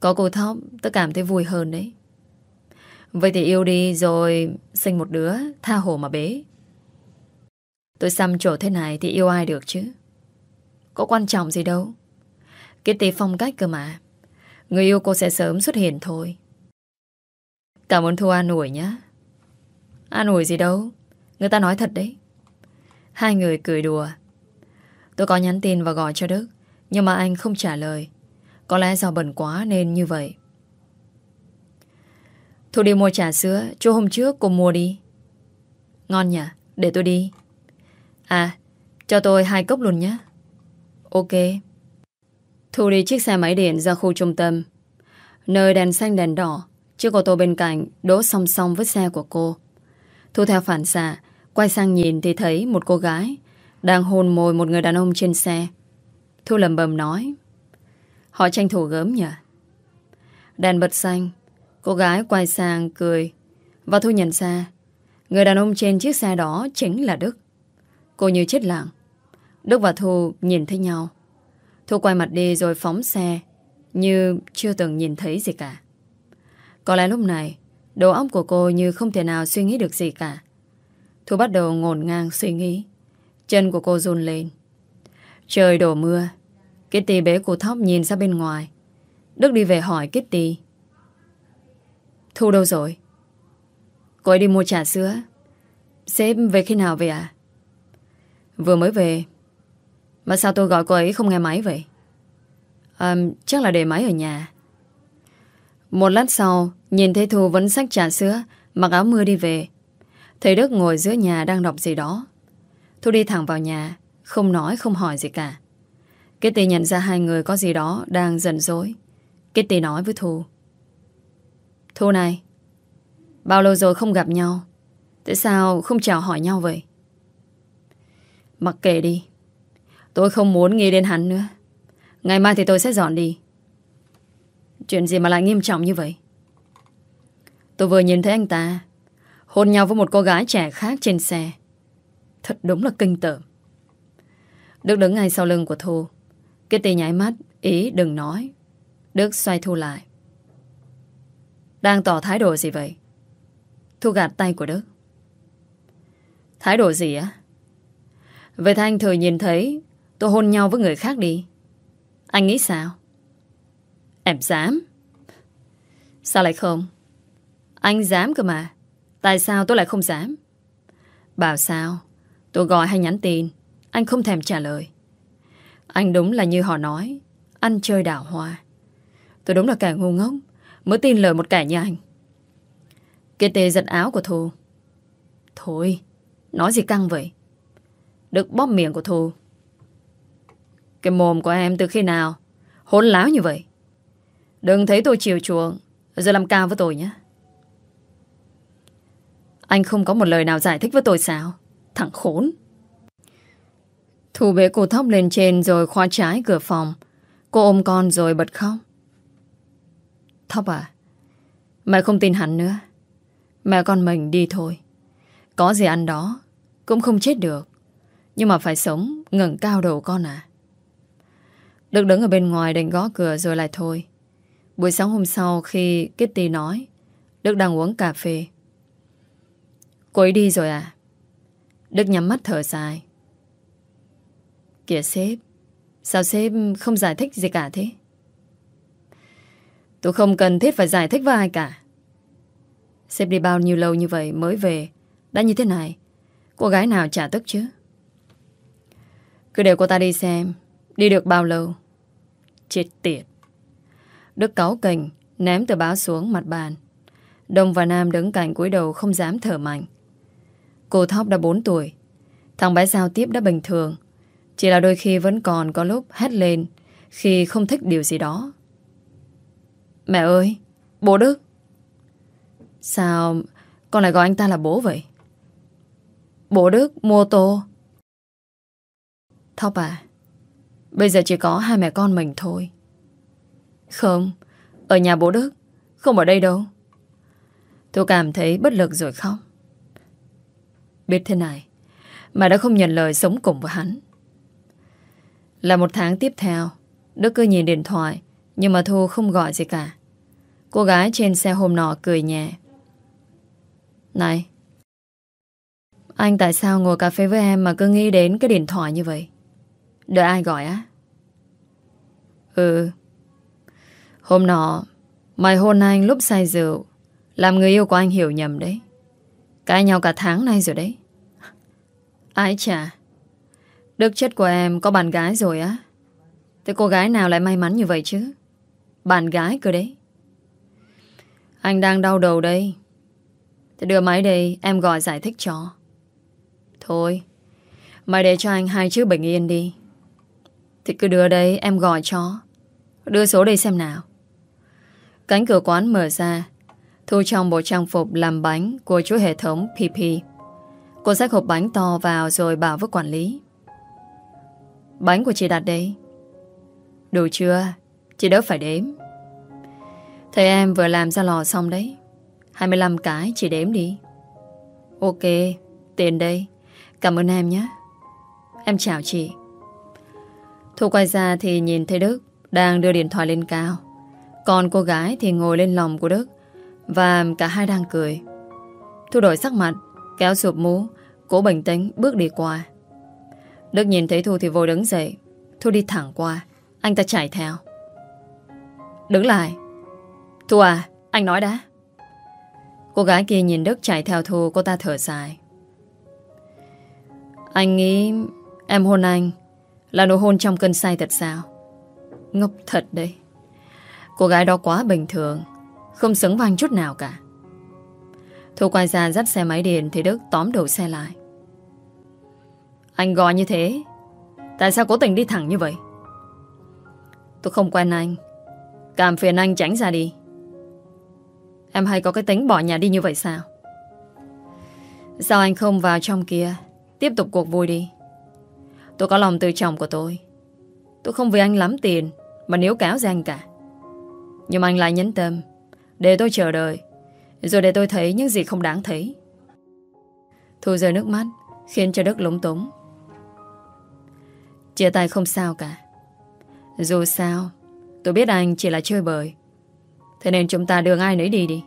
Có cô Thóc tôi cảm thấy vui hơn đấy. Vậy thì yêu đi rồi sinh một đứa, tha hồ mà bế. Tôi xăm chỗ thế này thì yêu ai được chứ. Có quan trọng gì đâu. Cái tế phong cách cơ mà. Người yêu cô sẽ sớm xuất hiện thôi. Cảm ơn Thu an ủi nhá An ủi gì đâu. Người ta nói thật đấy. Hai người cười đùa. Tôi có nhắn tin và gọi cho Đức. Nhưng mà anh không trả lời. Có lẽ do bận quá nên như vậy. Thu đi mua trà sữa. Chú hôm trước cô mua đi. Ngon nhỉ? Để tôi đi. À, cho tôi hai cốc luôn nhé. Ok. Thu đi chiếc xe máy điện ra khu trung tâm. Nơi đèn xanh đèn đỏ, chiếc ô tô bên cạnh đỗ song song với xe của cô. Thu theo phản xạ, quay sang nhìn thì thấy một cô gái đang hôn môi một người đàn ông trên xe. Thu lầm bầm nói. Họ tranh thủ gớm nhỉ? Đèn bật xanh, cô gái quay sang cười và Thu nhận ra người đàn ông trên chiếc xe đó chính là Đức. Cô như chết lặng. Đức và Thu nhìn thấy nhau. Thu quay mặt đi rồi phóng xe như chưa từng nhìn thấy gì cả. Có lẽ lúc này đầu óc của cô như không thể nào suy nghĩ được gì cả. Thu bắt đầu ngổn ngang suy nghĩ. Chân của cô run lên. Trời đổ mưa. Kitty bế cô thóc nhìn ra bên ngoài. Đức đi về hỏi Kitty. Thu đâu rồi? Cô ấy đi mua trà sữa. Sếp về khi nào về à? Vừa mới về. Mà sao tôi gọi cô ấy không nghe máy vậy? À, chắc là để máy ở nhà. Một lát sau, nhìn thấy Thu vẫn sách trà sữa, mặc áo mưa đi về. Thầy Đức ngồi giữa nhà đang đọc gì đó. Thu đi thẳng vào nhà, không nói không hỏi gì cả. Kitty nhận ra hai người có gì đó đang giận dối. Kitty nói với Thu. Thu này, bao lâu rồi không gặp nhau? Tại sao không chào hỏi nhau vậy? Mặc kệ đi. Tôi không muốn nghĩ đến hắn nữa. Ngày mai thì tôi sẽ dọn đi. Chuyện gì mà lại nghiêm trọng như vậy? Tôi vừa nhìn thấy anh ta hôn nhau với một cô gái trẻ khác trên xe. Thật đúng là kinh tởm. Đức đứng ngay sau lưng của Thu. Kitty nhảy mắt, ý đừng nói. Đức xoay Thu lại. Đang tỏ thái độ gì vậy? Thu gạt tay của Đức. Thái độ gì á? Vậy thì anh thừa nhìn thấy tôi hôn nhau với người khác đi. Anh nghĩ sao? Em dám? Sao lại không? Anh dám cơ mà. Tại sao tôi lại không dám? Bảo sao? Tôi gọi hay nhắn tin. Anh không thèm trả lời. Anh đúng là như họ nói. anh chơi đảo hoa. Tôi đúng là kẻ ngu ngốc. Mới tin lời một kẻ như anh. kê tê giật áo của Thu. Thôi, nói gì căng vậy? Đức bóp miệng của Thu. Cái mồm của em từ khi nào hỗn láo như vậy? Đừng thấy tôi chiều chuộng rồi làm cao với tôi nhé. Anh không có một lời nào giải thích với tôi sao? Thằng khốn. Thu bế cô thóc lên trên rồi khoa trái cửa phòng. Cô ôm con rồi bật khóc. Thóc à, mẹ không tin hắn nữa. Mẹ con mình đi thôi. Có gì ăn đó, cũng không chết được. Nhưng mà phải sống ngẩng cao đầu con à. Đức đứng ở bên ngoài định gõ cửa rồi lại thôi. Buổi sáng hôm sau khi Kitty nói Đức đang uống cà phê. Cô ấy đi rồi à? Đức nhắm mắt thở dài. Kìa sếp, sao sếp không giải thích gì cả thế? Tôi không cần thiết phải giải thích với ai cả. Sếp đi bao nhiêu lâu như vậy mới về. Đã như thế này. Cô gái nào trả tức chứ? Cứ để cô ta đi xem. Đi được bao lâu? Chết tiệt. Đức cáu kình ném tờ báo xuống mặt bàn. Đông và Nam đứng cạnh cúi đầu không dám thở mạnh. Cô Thóc đã 4 tuổi. Thằng bé giao tiếp đã bình thường. Chỉ là đôi khi vẫn còn có lúc hét lên khi không thích điều gì đó. Mẹ ơi, bố Đức. Sao con lại gọi anh ta là bố vậy? Bố Đức, mua tô. Thóc à, bây giờ chỉ có hai mẹ con mình thôi. Không, ở nhà bố Đức, không ở đây đâu. Tôi cảm thấy bất lực rồi khóc. Biết thế này, mà đã không nhận lời sống cùng với hắn. Là một tháng tiếp theo, Đức cứ nhìn điện thoại, nhưng mà Thu không gọi gì cả. Cô gái trên xe hôm nọ cười nhẹ. Này, anh tại sao ngồi cà phê với em mà cứ nghĩ đến cái điện thoại như vậy? Đợi ai gọi á? Ừ. Hôm nọ, mày hôn anh lúc say rượu, làm người yêu của anh hiểu nhầm đấy. Cãi nhau cả tháng nay rồi đấy. Ái chà, đức chất của em có bạn gái rồi á. Thế cô gái nào lại may mắn như vậy chứ? Bạn gái cơ đấy. Anh đang đau đầu đây. Thế đưa máy đây, em gọi giải thích cho. Thôi, mày để cho anh hai chữ bình yên đi. Thì cứ đưa đây, em gọi cho. Đưa số đây xem nào. Cánh cửa quán mở ra. Thu trong bộ trang phục làm bánh của chú hệ thống PP. Cô xách hộp bánh to vào rồi bảo với quản lý. Bánh của chị đặt đây. Đủ chưa? Chị đỡ phải đếm. Thầy em vừa làm ra lò xong đấy 25 cái chị đếm đi Ok, Tiền đây Cảm ơn em nhé Em chào chị Thu quay ra thì nhìn thấy Đức Đang đưa điện thoại lên cao còn cô gái thì ngồi lên lòng của Đức Và cả hai đang cười Thu đổi sắc mặt Kéo sụp mũ Cố bình tĩnh bước đi qua Đức nhìn thấy Thu thì vội đứng dậy Thu đi thẳng qua Anh ta chạy theo Đứng lại Thu à, anh nói đã. Cô gái kia nhìn Đức chạy theo Thu, cô ta thở dài. Anh nghĩ em hôn anh là nụ hôn trong cơn say thật sao? Ngốc thật đấy. Cô gái đó quá bình thường, không xứng với anh chút nào cả. Thu quay ra dắt xe máy điện thì Đức tóm đầu xe lại. Anh gọi như thế, tại sao cố tình đi thẳng như vậy? Tôi không quen anh, cảm phiền anh tránh ra đi. Em hay có cái tính bỏ nhà đi như vậy sao Sao anh không vào trong kia Tiếp tục cuộc vui đi Tôi có lòng từ chồng của tôi Tôi không vì anh lắm tiền Mà nếu cáo ra anh cả nhưng anh lại nhấn tâm Để tôi chờ đợi, Rồi để tôi thấy những gì không đáng thấy. Thu rơi nước mắt, Khiến cho Đức lúng túng. Chia tay không sao cả. Dù sao, Tôi biết anh chỉ là chơi bời. Thế nên chúng ta đường ai nấy đi đi.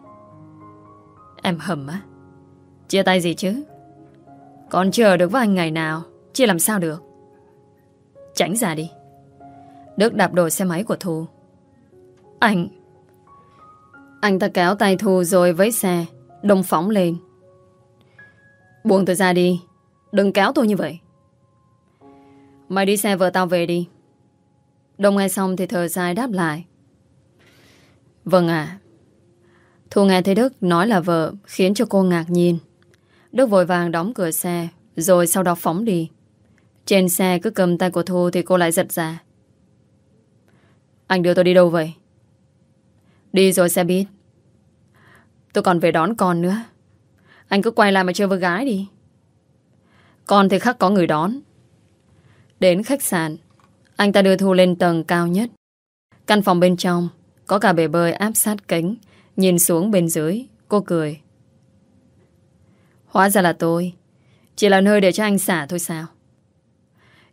Em hầm á. Chia tay gì chứ? Còn chờ được với anh ngày nào, Chia làm sao được? Tránh ra đi. Đức đạp đồ xe máy của Thu. Anh Anh ta kéo tay Thu rồi với xe, Đông phóng lên Buông tôi ra đi, Đừng kéo tôi như vậy Mày đi xe vợ tao về đi Đông nghe xong thì thở dài đáp lại Vâng ạ. Thu nghe thấy Đức nói là vợ, khiến cho cô ngạc nhiên. Đức vội vàng đóng cửa xe, rồi sau đó phóng đi. Trên xe cứ cầm tay của Thu thì cô lại giật ra. Anh đưa tôi đi đâu vậy? Đi rồi xe biết. Tôi còn về đón con nữa. Anh cứ quay lại mà chơi với gái đi. Con thì khắc có người đón. Đến khách sạn, anh ta đưa Thu lên tầng cao nhất. Căn phòng bên trong có cả bể bơi áp sát cánh Nhìn xuống bên dưới Cô cười Hóa ra là tôi Chỉ là nơi để cho anh xả thôi sao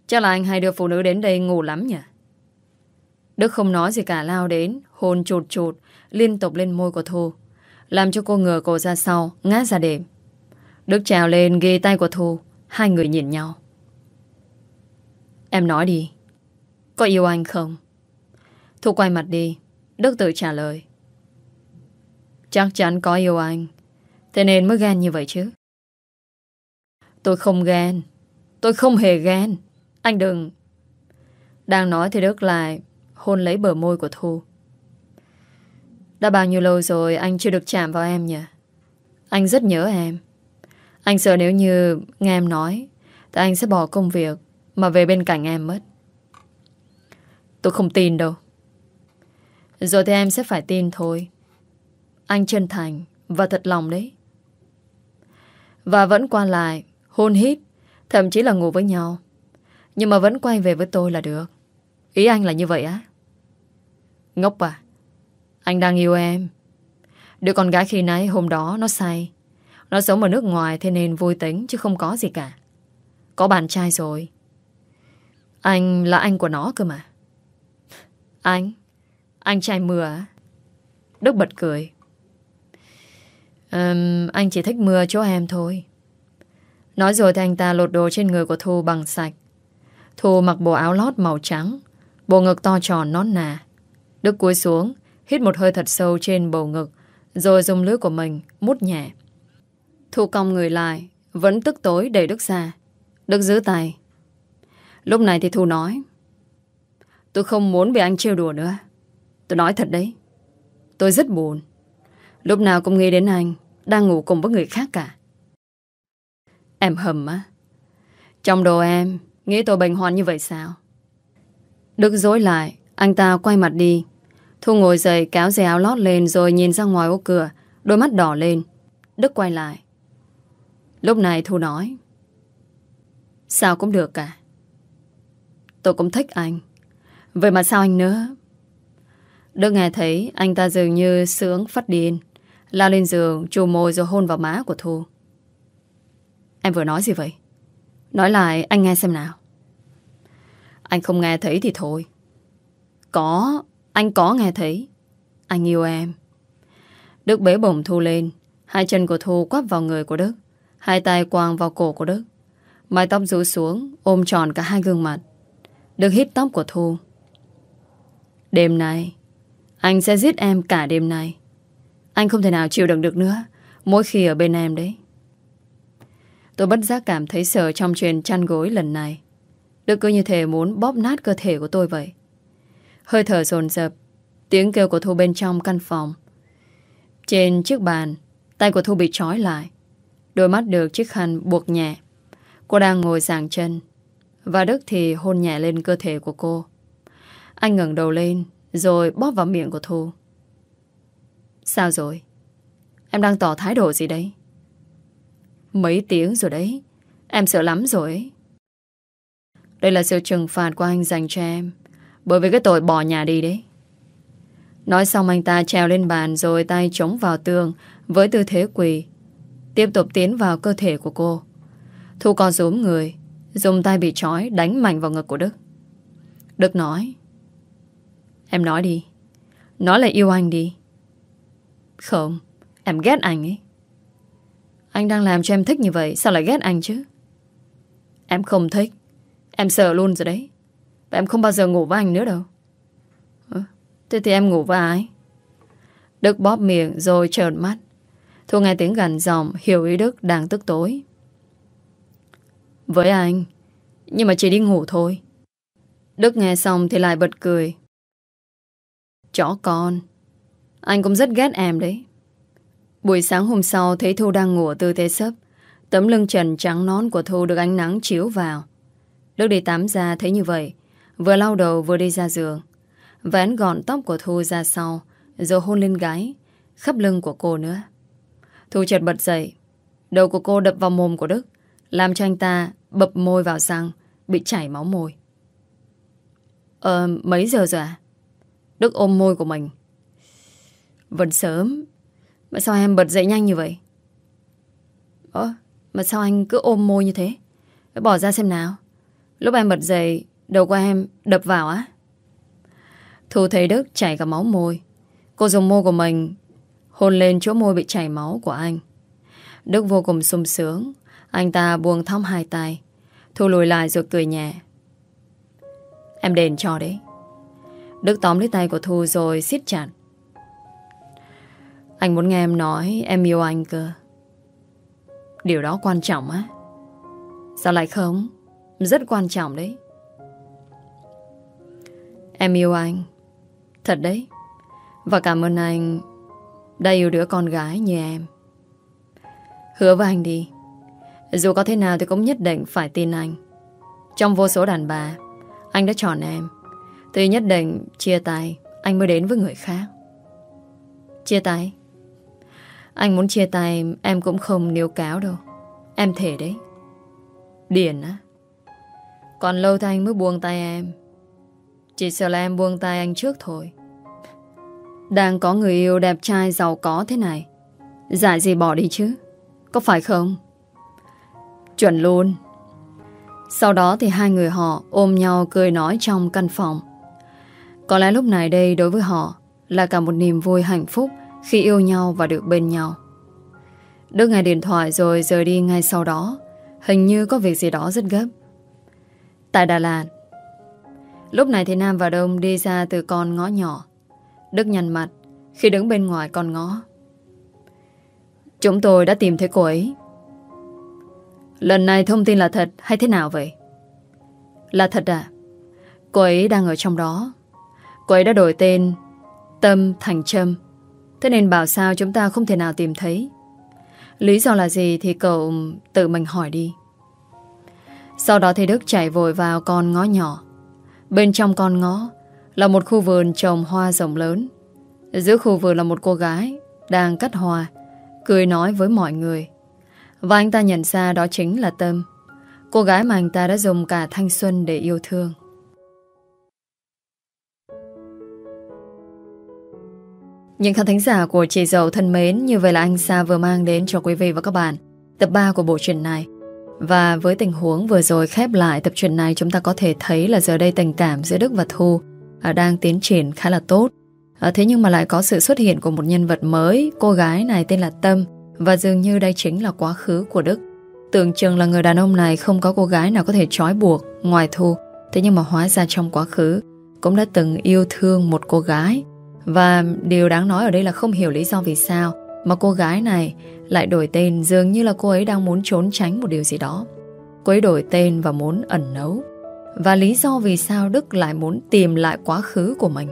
Chắc là anh hay đưa phụ nữ đến đây ngủ lắm nhỉ Đức không nói gì cả lao đến Hôn chụt chụt Liên tục lên môi của Thu, Làm cho cô ngửa cổ ra sau, ngã ra đệm. Đức trèo lên ghê tay của Thu, Hai người nhìn nhau. Em nói đi, Có yêu anh không? Thu quay mặt đi, Đức tự trả lời. Chắc chắn có yêu anh, Thế nên mới ghen như vậy chứ. Tôi không ghen, Tôi không hề ghen, Anh đừng. Đang nói thì Đức lại Hôn lấy bờ môi của Thu. Đã bao nhiêu lâu rồi Anh chưa được chạm vào em nhỉ? Anh rất nhớ em. Anh sợ nếu như nghe em nói, Thì anh sẽ bỏ công việc Mà về bên cạnh em mất. Tôi không tin đâu. Rồi thì em sẽ phải tin thôi. Anh chân thành Và thật lòng đấy. Và vẫn qua lại, Hôn hít, Thậm chí là ngủ với nhau. Nhưng mà vẫn quay về với tôi là được. Ý anh là như vậy á? Ngốc à? Anh đang yêu em. Đứa con gái khi nãy hôm đó nó say. Nó sống ở nước ngoài thế nên vui tính Chứ không có gì cả. Có bạn trai rồi. Anh là anh của nó cơ mà. Anh Anh trai mưa á Đức bật cười. Um, Anh chỉ thích mưa chỗ em thôi. Nói rồi thì anh ta lột đồ trên người của Thu bằng sạch. Thu mặc bộ áo lót màu trắng Bộ ngực to tròn nón nà. Đức cúi xuống Hít một hơi thật sâu trên bầu ngực, Rồi dùng lưỡi của mình mút nhẹ. Thu cong người lại, Vẫn tức tối để Đức ra Đức giữ tay. Lúc này thì Thu nói, Tôi không muốn bị anh trêu đùa nữa. Tôi nói thật đấy. Tôi rất buồn. Lúc nào cũng nghĩ đến anh, Đang ngủ cùng với người khác cả. Em hầm á. Trong đồ em, Nghĩ tôi bệnh hoạn như vậy sao? Đức dối lại, Anh ta quay mặt đi Thu ngồi dậy kéo dây áo lót lên Rồi nhìn ra ngoài ô cửa, Đôi mắt đỏ lên. Đức quay lại. Lúc này Thu nói, Sao cũng được cả. Tôi cũng thích anh. Vậy mà sao anh nữa? Đức nghe thấy anh ta dường như sướng phát điên Lao lên giường Chù môi rồi hôn vào má của Thu. Em vừa nói gì vậy? Nói lại anh nghe xem nào. Anh không nghe thấy thì thôi. Có anh có nghe thấy. Anh yêu em. Đức bế bổng Thu lên. Hai chân của Thu quắp vào người của Đức. Hai tay quàng vào cổ của Đức. Mái tóc rủ xuống, Ôm tròn cả hai gương mặt. Đức hít tóc của Thu. Đêm nay, Anh sẽ giết em cả đêm nay. Anh không thể nào chịu đựng được nữa. Mỗi khi ở bên em đấy. Tôi bất giác cảm thấy sợ trong chuyện chăn gối lần này. Đức cứ như thể muốn bóp nát cơ thể của tôi vậy. Hơi thở dồn dập Tiếng kêu của Thu bên trong căn phòng. Trên chiếc bàn, tay của Thu bị trói lại. Đôi mắt được chiếc khăn buộc nhẹ. Cô đang ngồi giảng chân. Và Đức thì hôn nhẹ lên cơ thể của cô. Anh ngẩng đầu lên, rồi bóp vào miệng của Thu. Sao rồi? Em đang tỏ thái độ gì đấy? Mấy tiếng rồi đấy Em sợ lắm rồi Đây là sự trừng phạt của anh dành cho em bởi vì cái tội bỏ nhà đi đấy. Nói xong anh ta trèo lên bàn Rồi tay chống vào tường Với tư thế quỳ, Tiếp tục tiến vào cơ thể của cô. Thu còn rúm người, Dùng tay bị trói đánh mạnh vào ngực của Đức. Đức nói, Em nói đi Nói là yêu anh đi. Không, Em ghét anh ấy. Anh đang làm cho em thích như vậy, Sao lại ghét anh chứ? Em không thích, Em sợ luôn rồi đấy. Và em không bao giờ ngủ với anh nữa đâu. À, Thế thì em ngủ với ai? Đức bóp miệng rồi trợn mắt. Thu nghe tiếng gần giọng Hiểu ý Đức đang tức tối. Với anh Nhưng mà chỉ đi ngủ thôi. Đức nghe xong thì lại bật cười. Chó con Anh cũng rất ghét em đấy. Buổi sáng hôm sau thấy Thu đang ngủ tư thế sấp. Tấm lưng trần trắng nón của Thu được ánh nắng chiếu vào. Đức đi tắm ra thấy như vậy. Vừa lau đầu vừa đi ra giường. Vén gọn tóc của Thu ra sau Rồi hôn lên gái Khắp lưng của cô nữa. Thu chợt bật dậy. Đầu của cô đập vào mồm của Đức Làm cho anh ta bập môi vào răng Bị chảy máu môi. Ờ mấy giờ rồi à Đức ôm môi của mình. Vẫn sớm. Mà sao em bật dậy nhanh như vậy? Ơ, mà sao anh cứ ôm môi như thế? Bỏ ra xem nào. Lúc em bật dậy, đầu của em, đập vào á. Thu thấy Đức chảy cả máu môi. Cô dùng môi của mình hôn lên chỗ môi bị chảy máu của anh. Đức vô cùng sung sướng. Anh ta buông thong hai tay. Thu lùi lại rồi cười nhẹ. Em đền cho đấy. Đức tóm lấy tay của Thu rồi siết chặt. Anh muốn nghe em nói em yêu anh cơ. Điều đó quan trọng á. Sao lại không? Rất quan trọng đấy. Em yêu anh. Thật đấy. Và cảm ơn anh đã yêu đứa con gái như em. Hứa với anh đi. Dù có thế nào thì cũng nhất định phải tin anh. Trong vô số đàn bà, anh đã chọn em. Thì nhất định chia tay, anh mới đến với người khác. Chia tay? Anh muốn chia tay, em cũng không níu cáo đâu. Em thể đấy. Điền á. Còn lâu thì anh mới buông tay em. Chỉ sợ là em buông tay anh trước thôi. Đang có người yêu đẹp trai giàu có thế này. Giải gì bỏ đi chứ? Có phải không? Chuẩn luôn. Sau đó thì hai người họ ôm nhau cười nói trong căn phòng. Có lẽ lúc này đây đối với họ là cả một niềm vui hạnh phúc khi yêu nhau và được bên nhau. Đức nghe điện thoại rồi rời đi ngay sau đó. Hình như có việc gì đó rất gấp. Tại Đà Lạt, lúc này thì Nam và Đông đi ra từ con ngõ nhỏ. Đức nhằn mặt, khi đứng bên ngoài con ngõ. Chúng tôi đã tìm thấy cô ấy. Lần này thông tin là thật hay thế nào vậy? Là thật à? Cô ấy đang ở trong đó. Cô ấy đã đổi tên Tâm thành Trâm. Thế nên bảo sao chúng ta không thể nào tìm thấy. Lý do là gì thì cậu tự mình hỏi đi. Sau đó thì Đức chạy vội vào con ngõ nhỏ. Bên trong con ngõ là một khu vườn trồng hoa rộng lớn. Giữa khu vườn là một cô gái đang cắt hoa, cười nói với mọi người. Và anh ta nhận ra đó chính là Tâm, cô gái mà anh ta đã dùng cả thanh xuân để yêu thương. Những khán thính giả của chị dâu thân mến, như vậy là anh Sa vừa mang đến cho quý vị và các bạn tập 3 của bộ truyện này. Và với tình huống vừa rồi khép lại tập truyện này chúng ta có thể thấy là giờ đây tình cảm giữa Đức và Thu à, đang tiến triển khá là tốt. À, thế nhưng mà lại có sự xuất hiện của một nhân vật mới, cô gái này tên là Tâm và dường như đây chính là quá khứ của Đức. Tưởng chừng là người đàn ông này không có cô gái nào có thể trói buộc ngoài Thu. Thế nhưng mà hóa ra trong quá khứ cũng đã từng yêu thương một cô gái. Và điều đáng nói ở đây là không hiểu lý do vì sao mà cô gái này lại đổi tên dường như là cô ấy đang muốn trốn tránh một điều gì đó. Cô ấy đổi tên và muốn ẩn nấu. Và lý do vì sao Đức lại muốn tìm lại quá khứ của mình.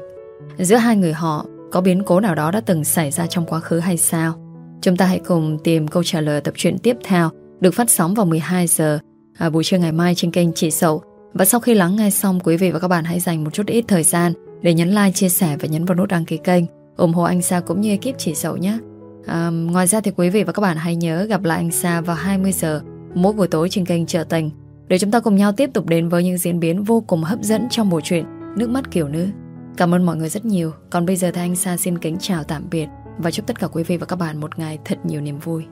Giữa hai người họ có biến cố nào đó đã từng xảy ra trong quá khứ hay sao? Chúng ta hãy cùng tìm câu trả lời tập truyện tiếp theo được phát sóng vào 12 giờ à, buổi trưa ngày mai trên kênh Chị Sậu. Và sau khi lắng nghe xong, quý vị và các bạn hãy dành một chút ít thời gian để nhấn like, chia sẻ và nhấn vào nút đăng ký kênh, ủng hộ anh Sa cũng như ekip Chị Sậu nhé. À, ngoài ra thì quý vị và các bạn hãy nhớ gặp lại anh Sa vào 20 giờ mỗi buổi tối trên kênh Trợ Tình để chúng ta cùng nhau tiếp tục đến với những diễn biến vô cùng hấp dẫn trong bộ truyện Nước mắt kiểu nữ. Cảm ơn mọi người rất nhiều. Còn bây giờ thì anh Sa xin kính chào tạm biệt và chúc tất cả quý vị và các bạn một ngày thật nhiều niềm vui.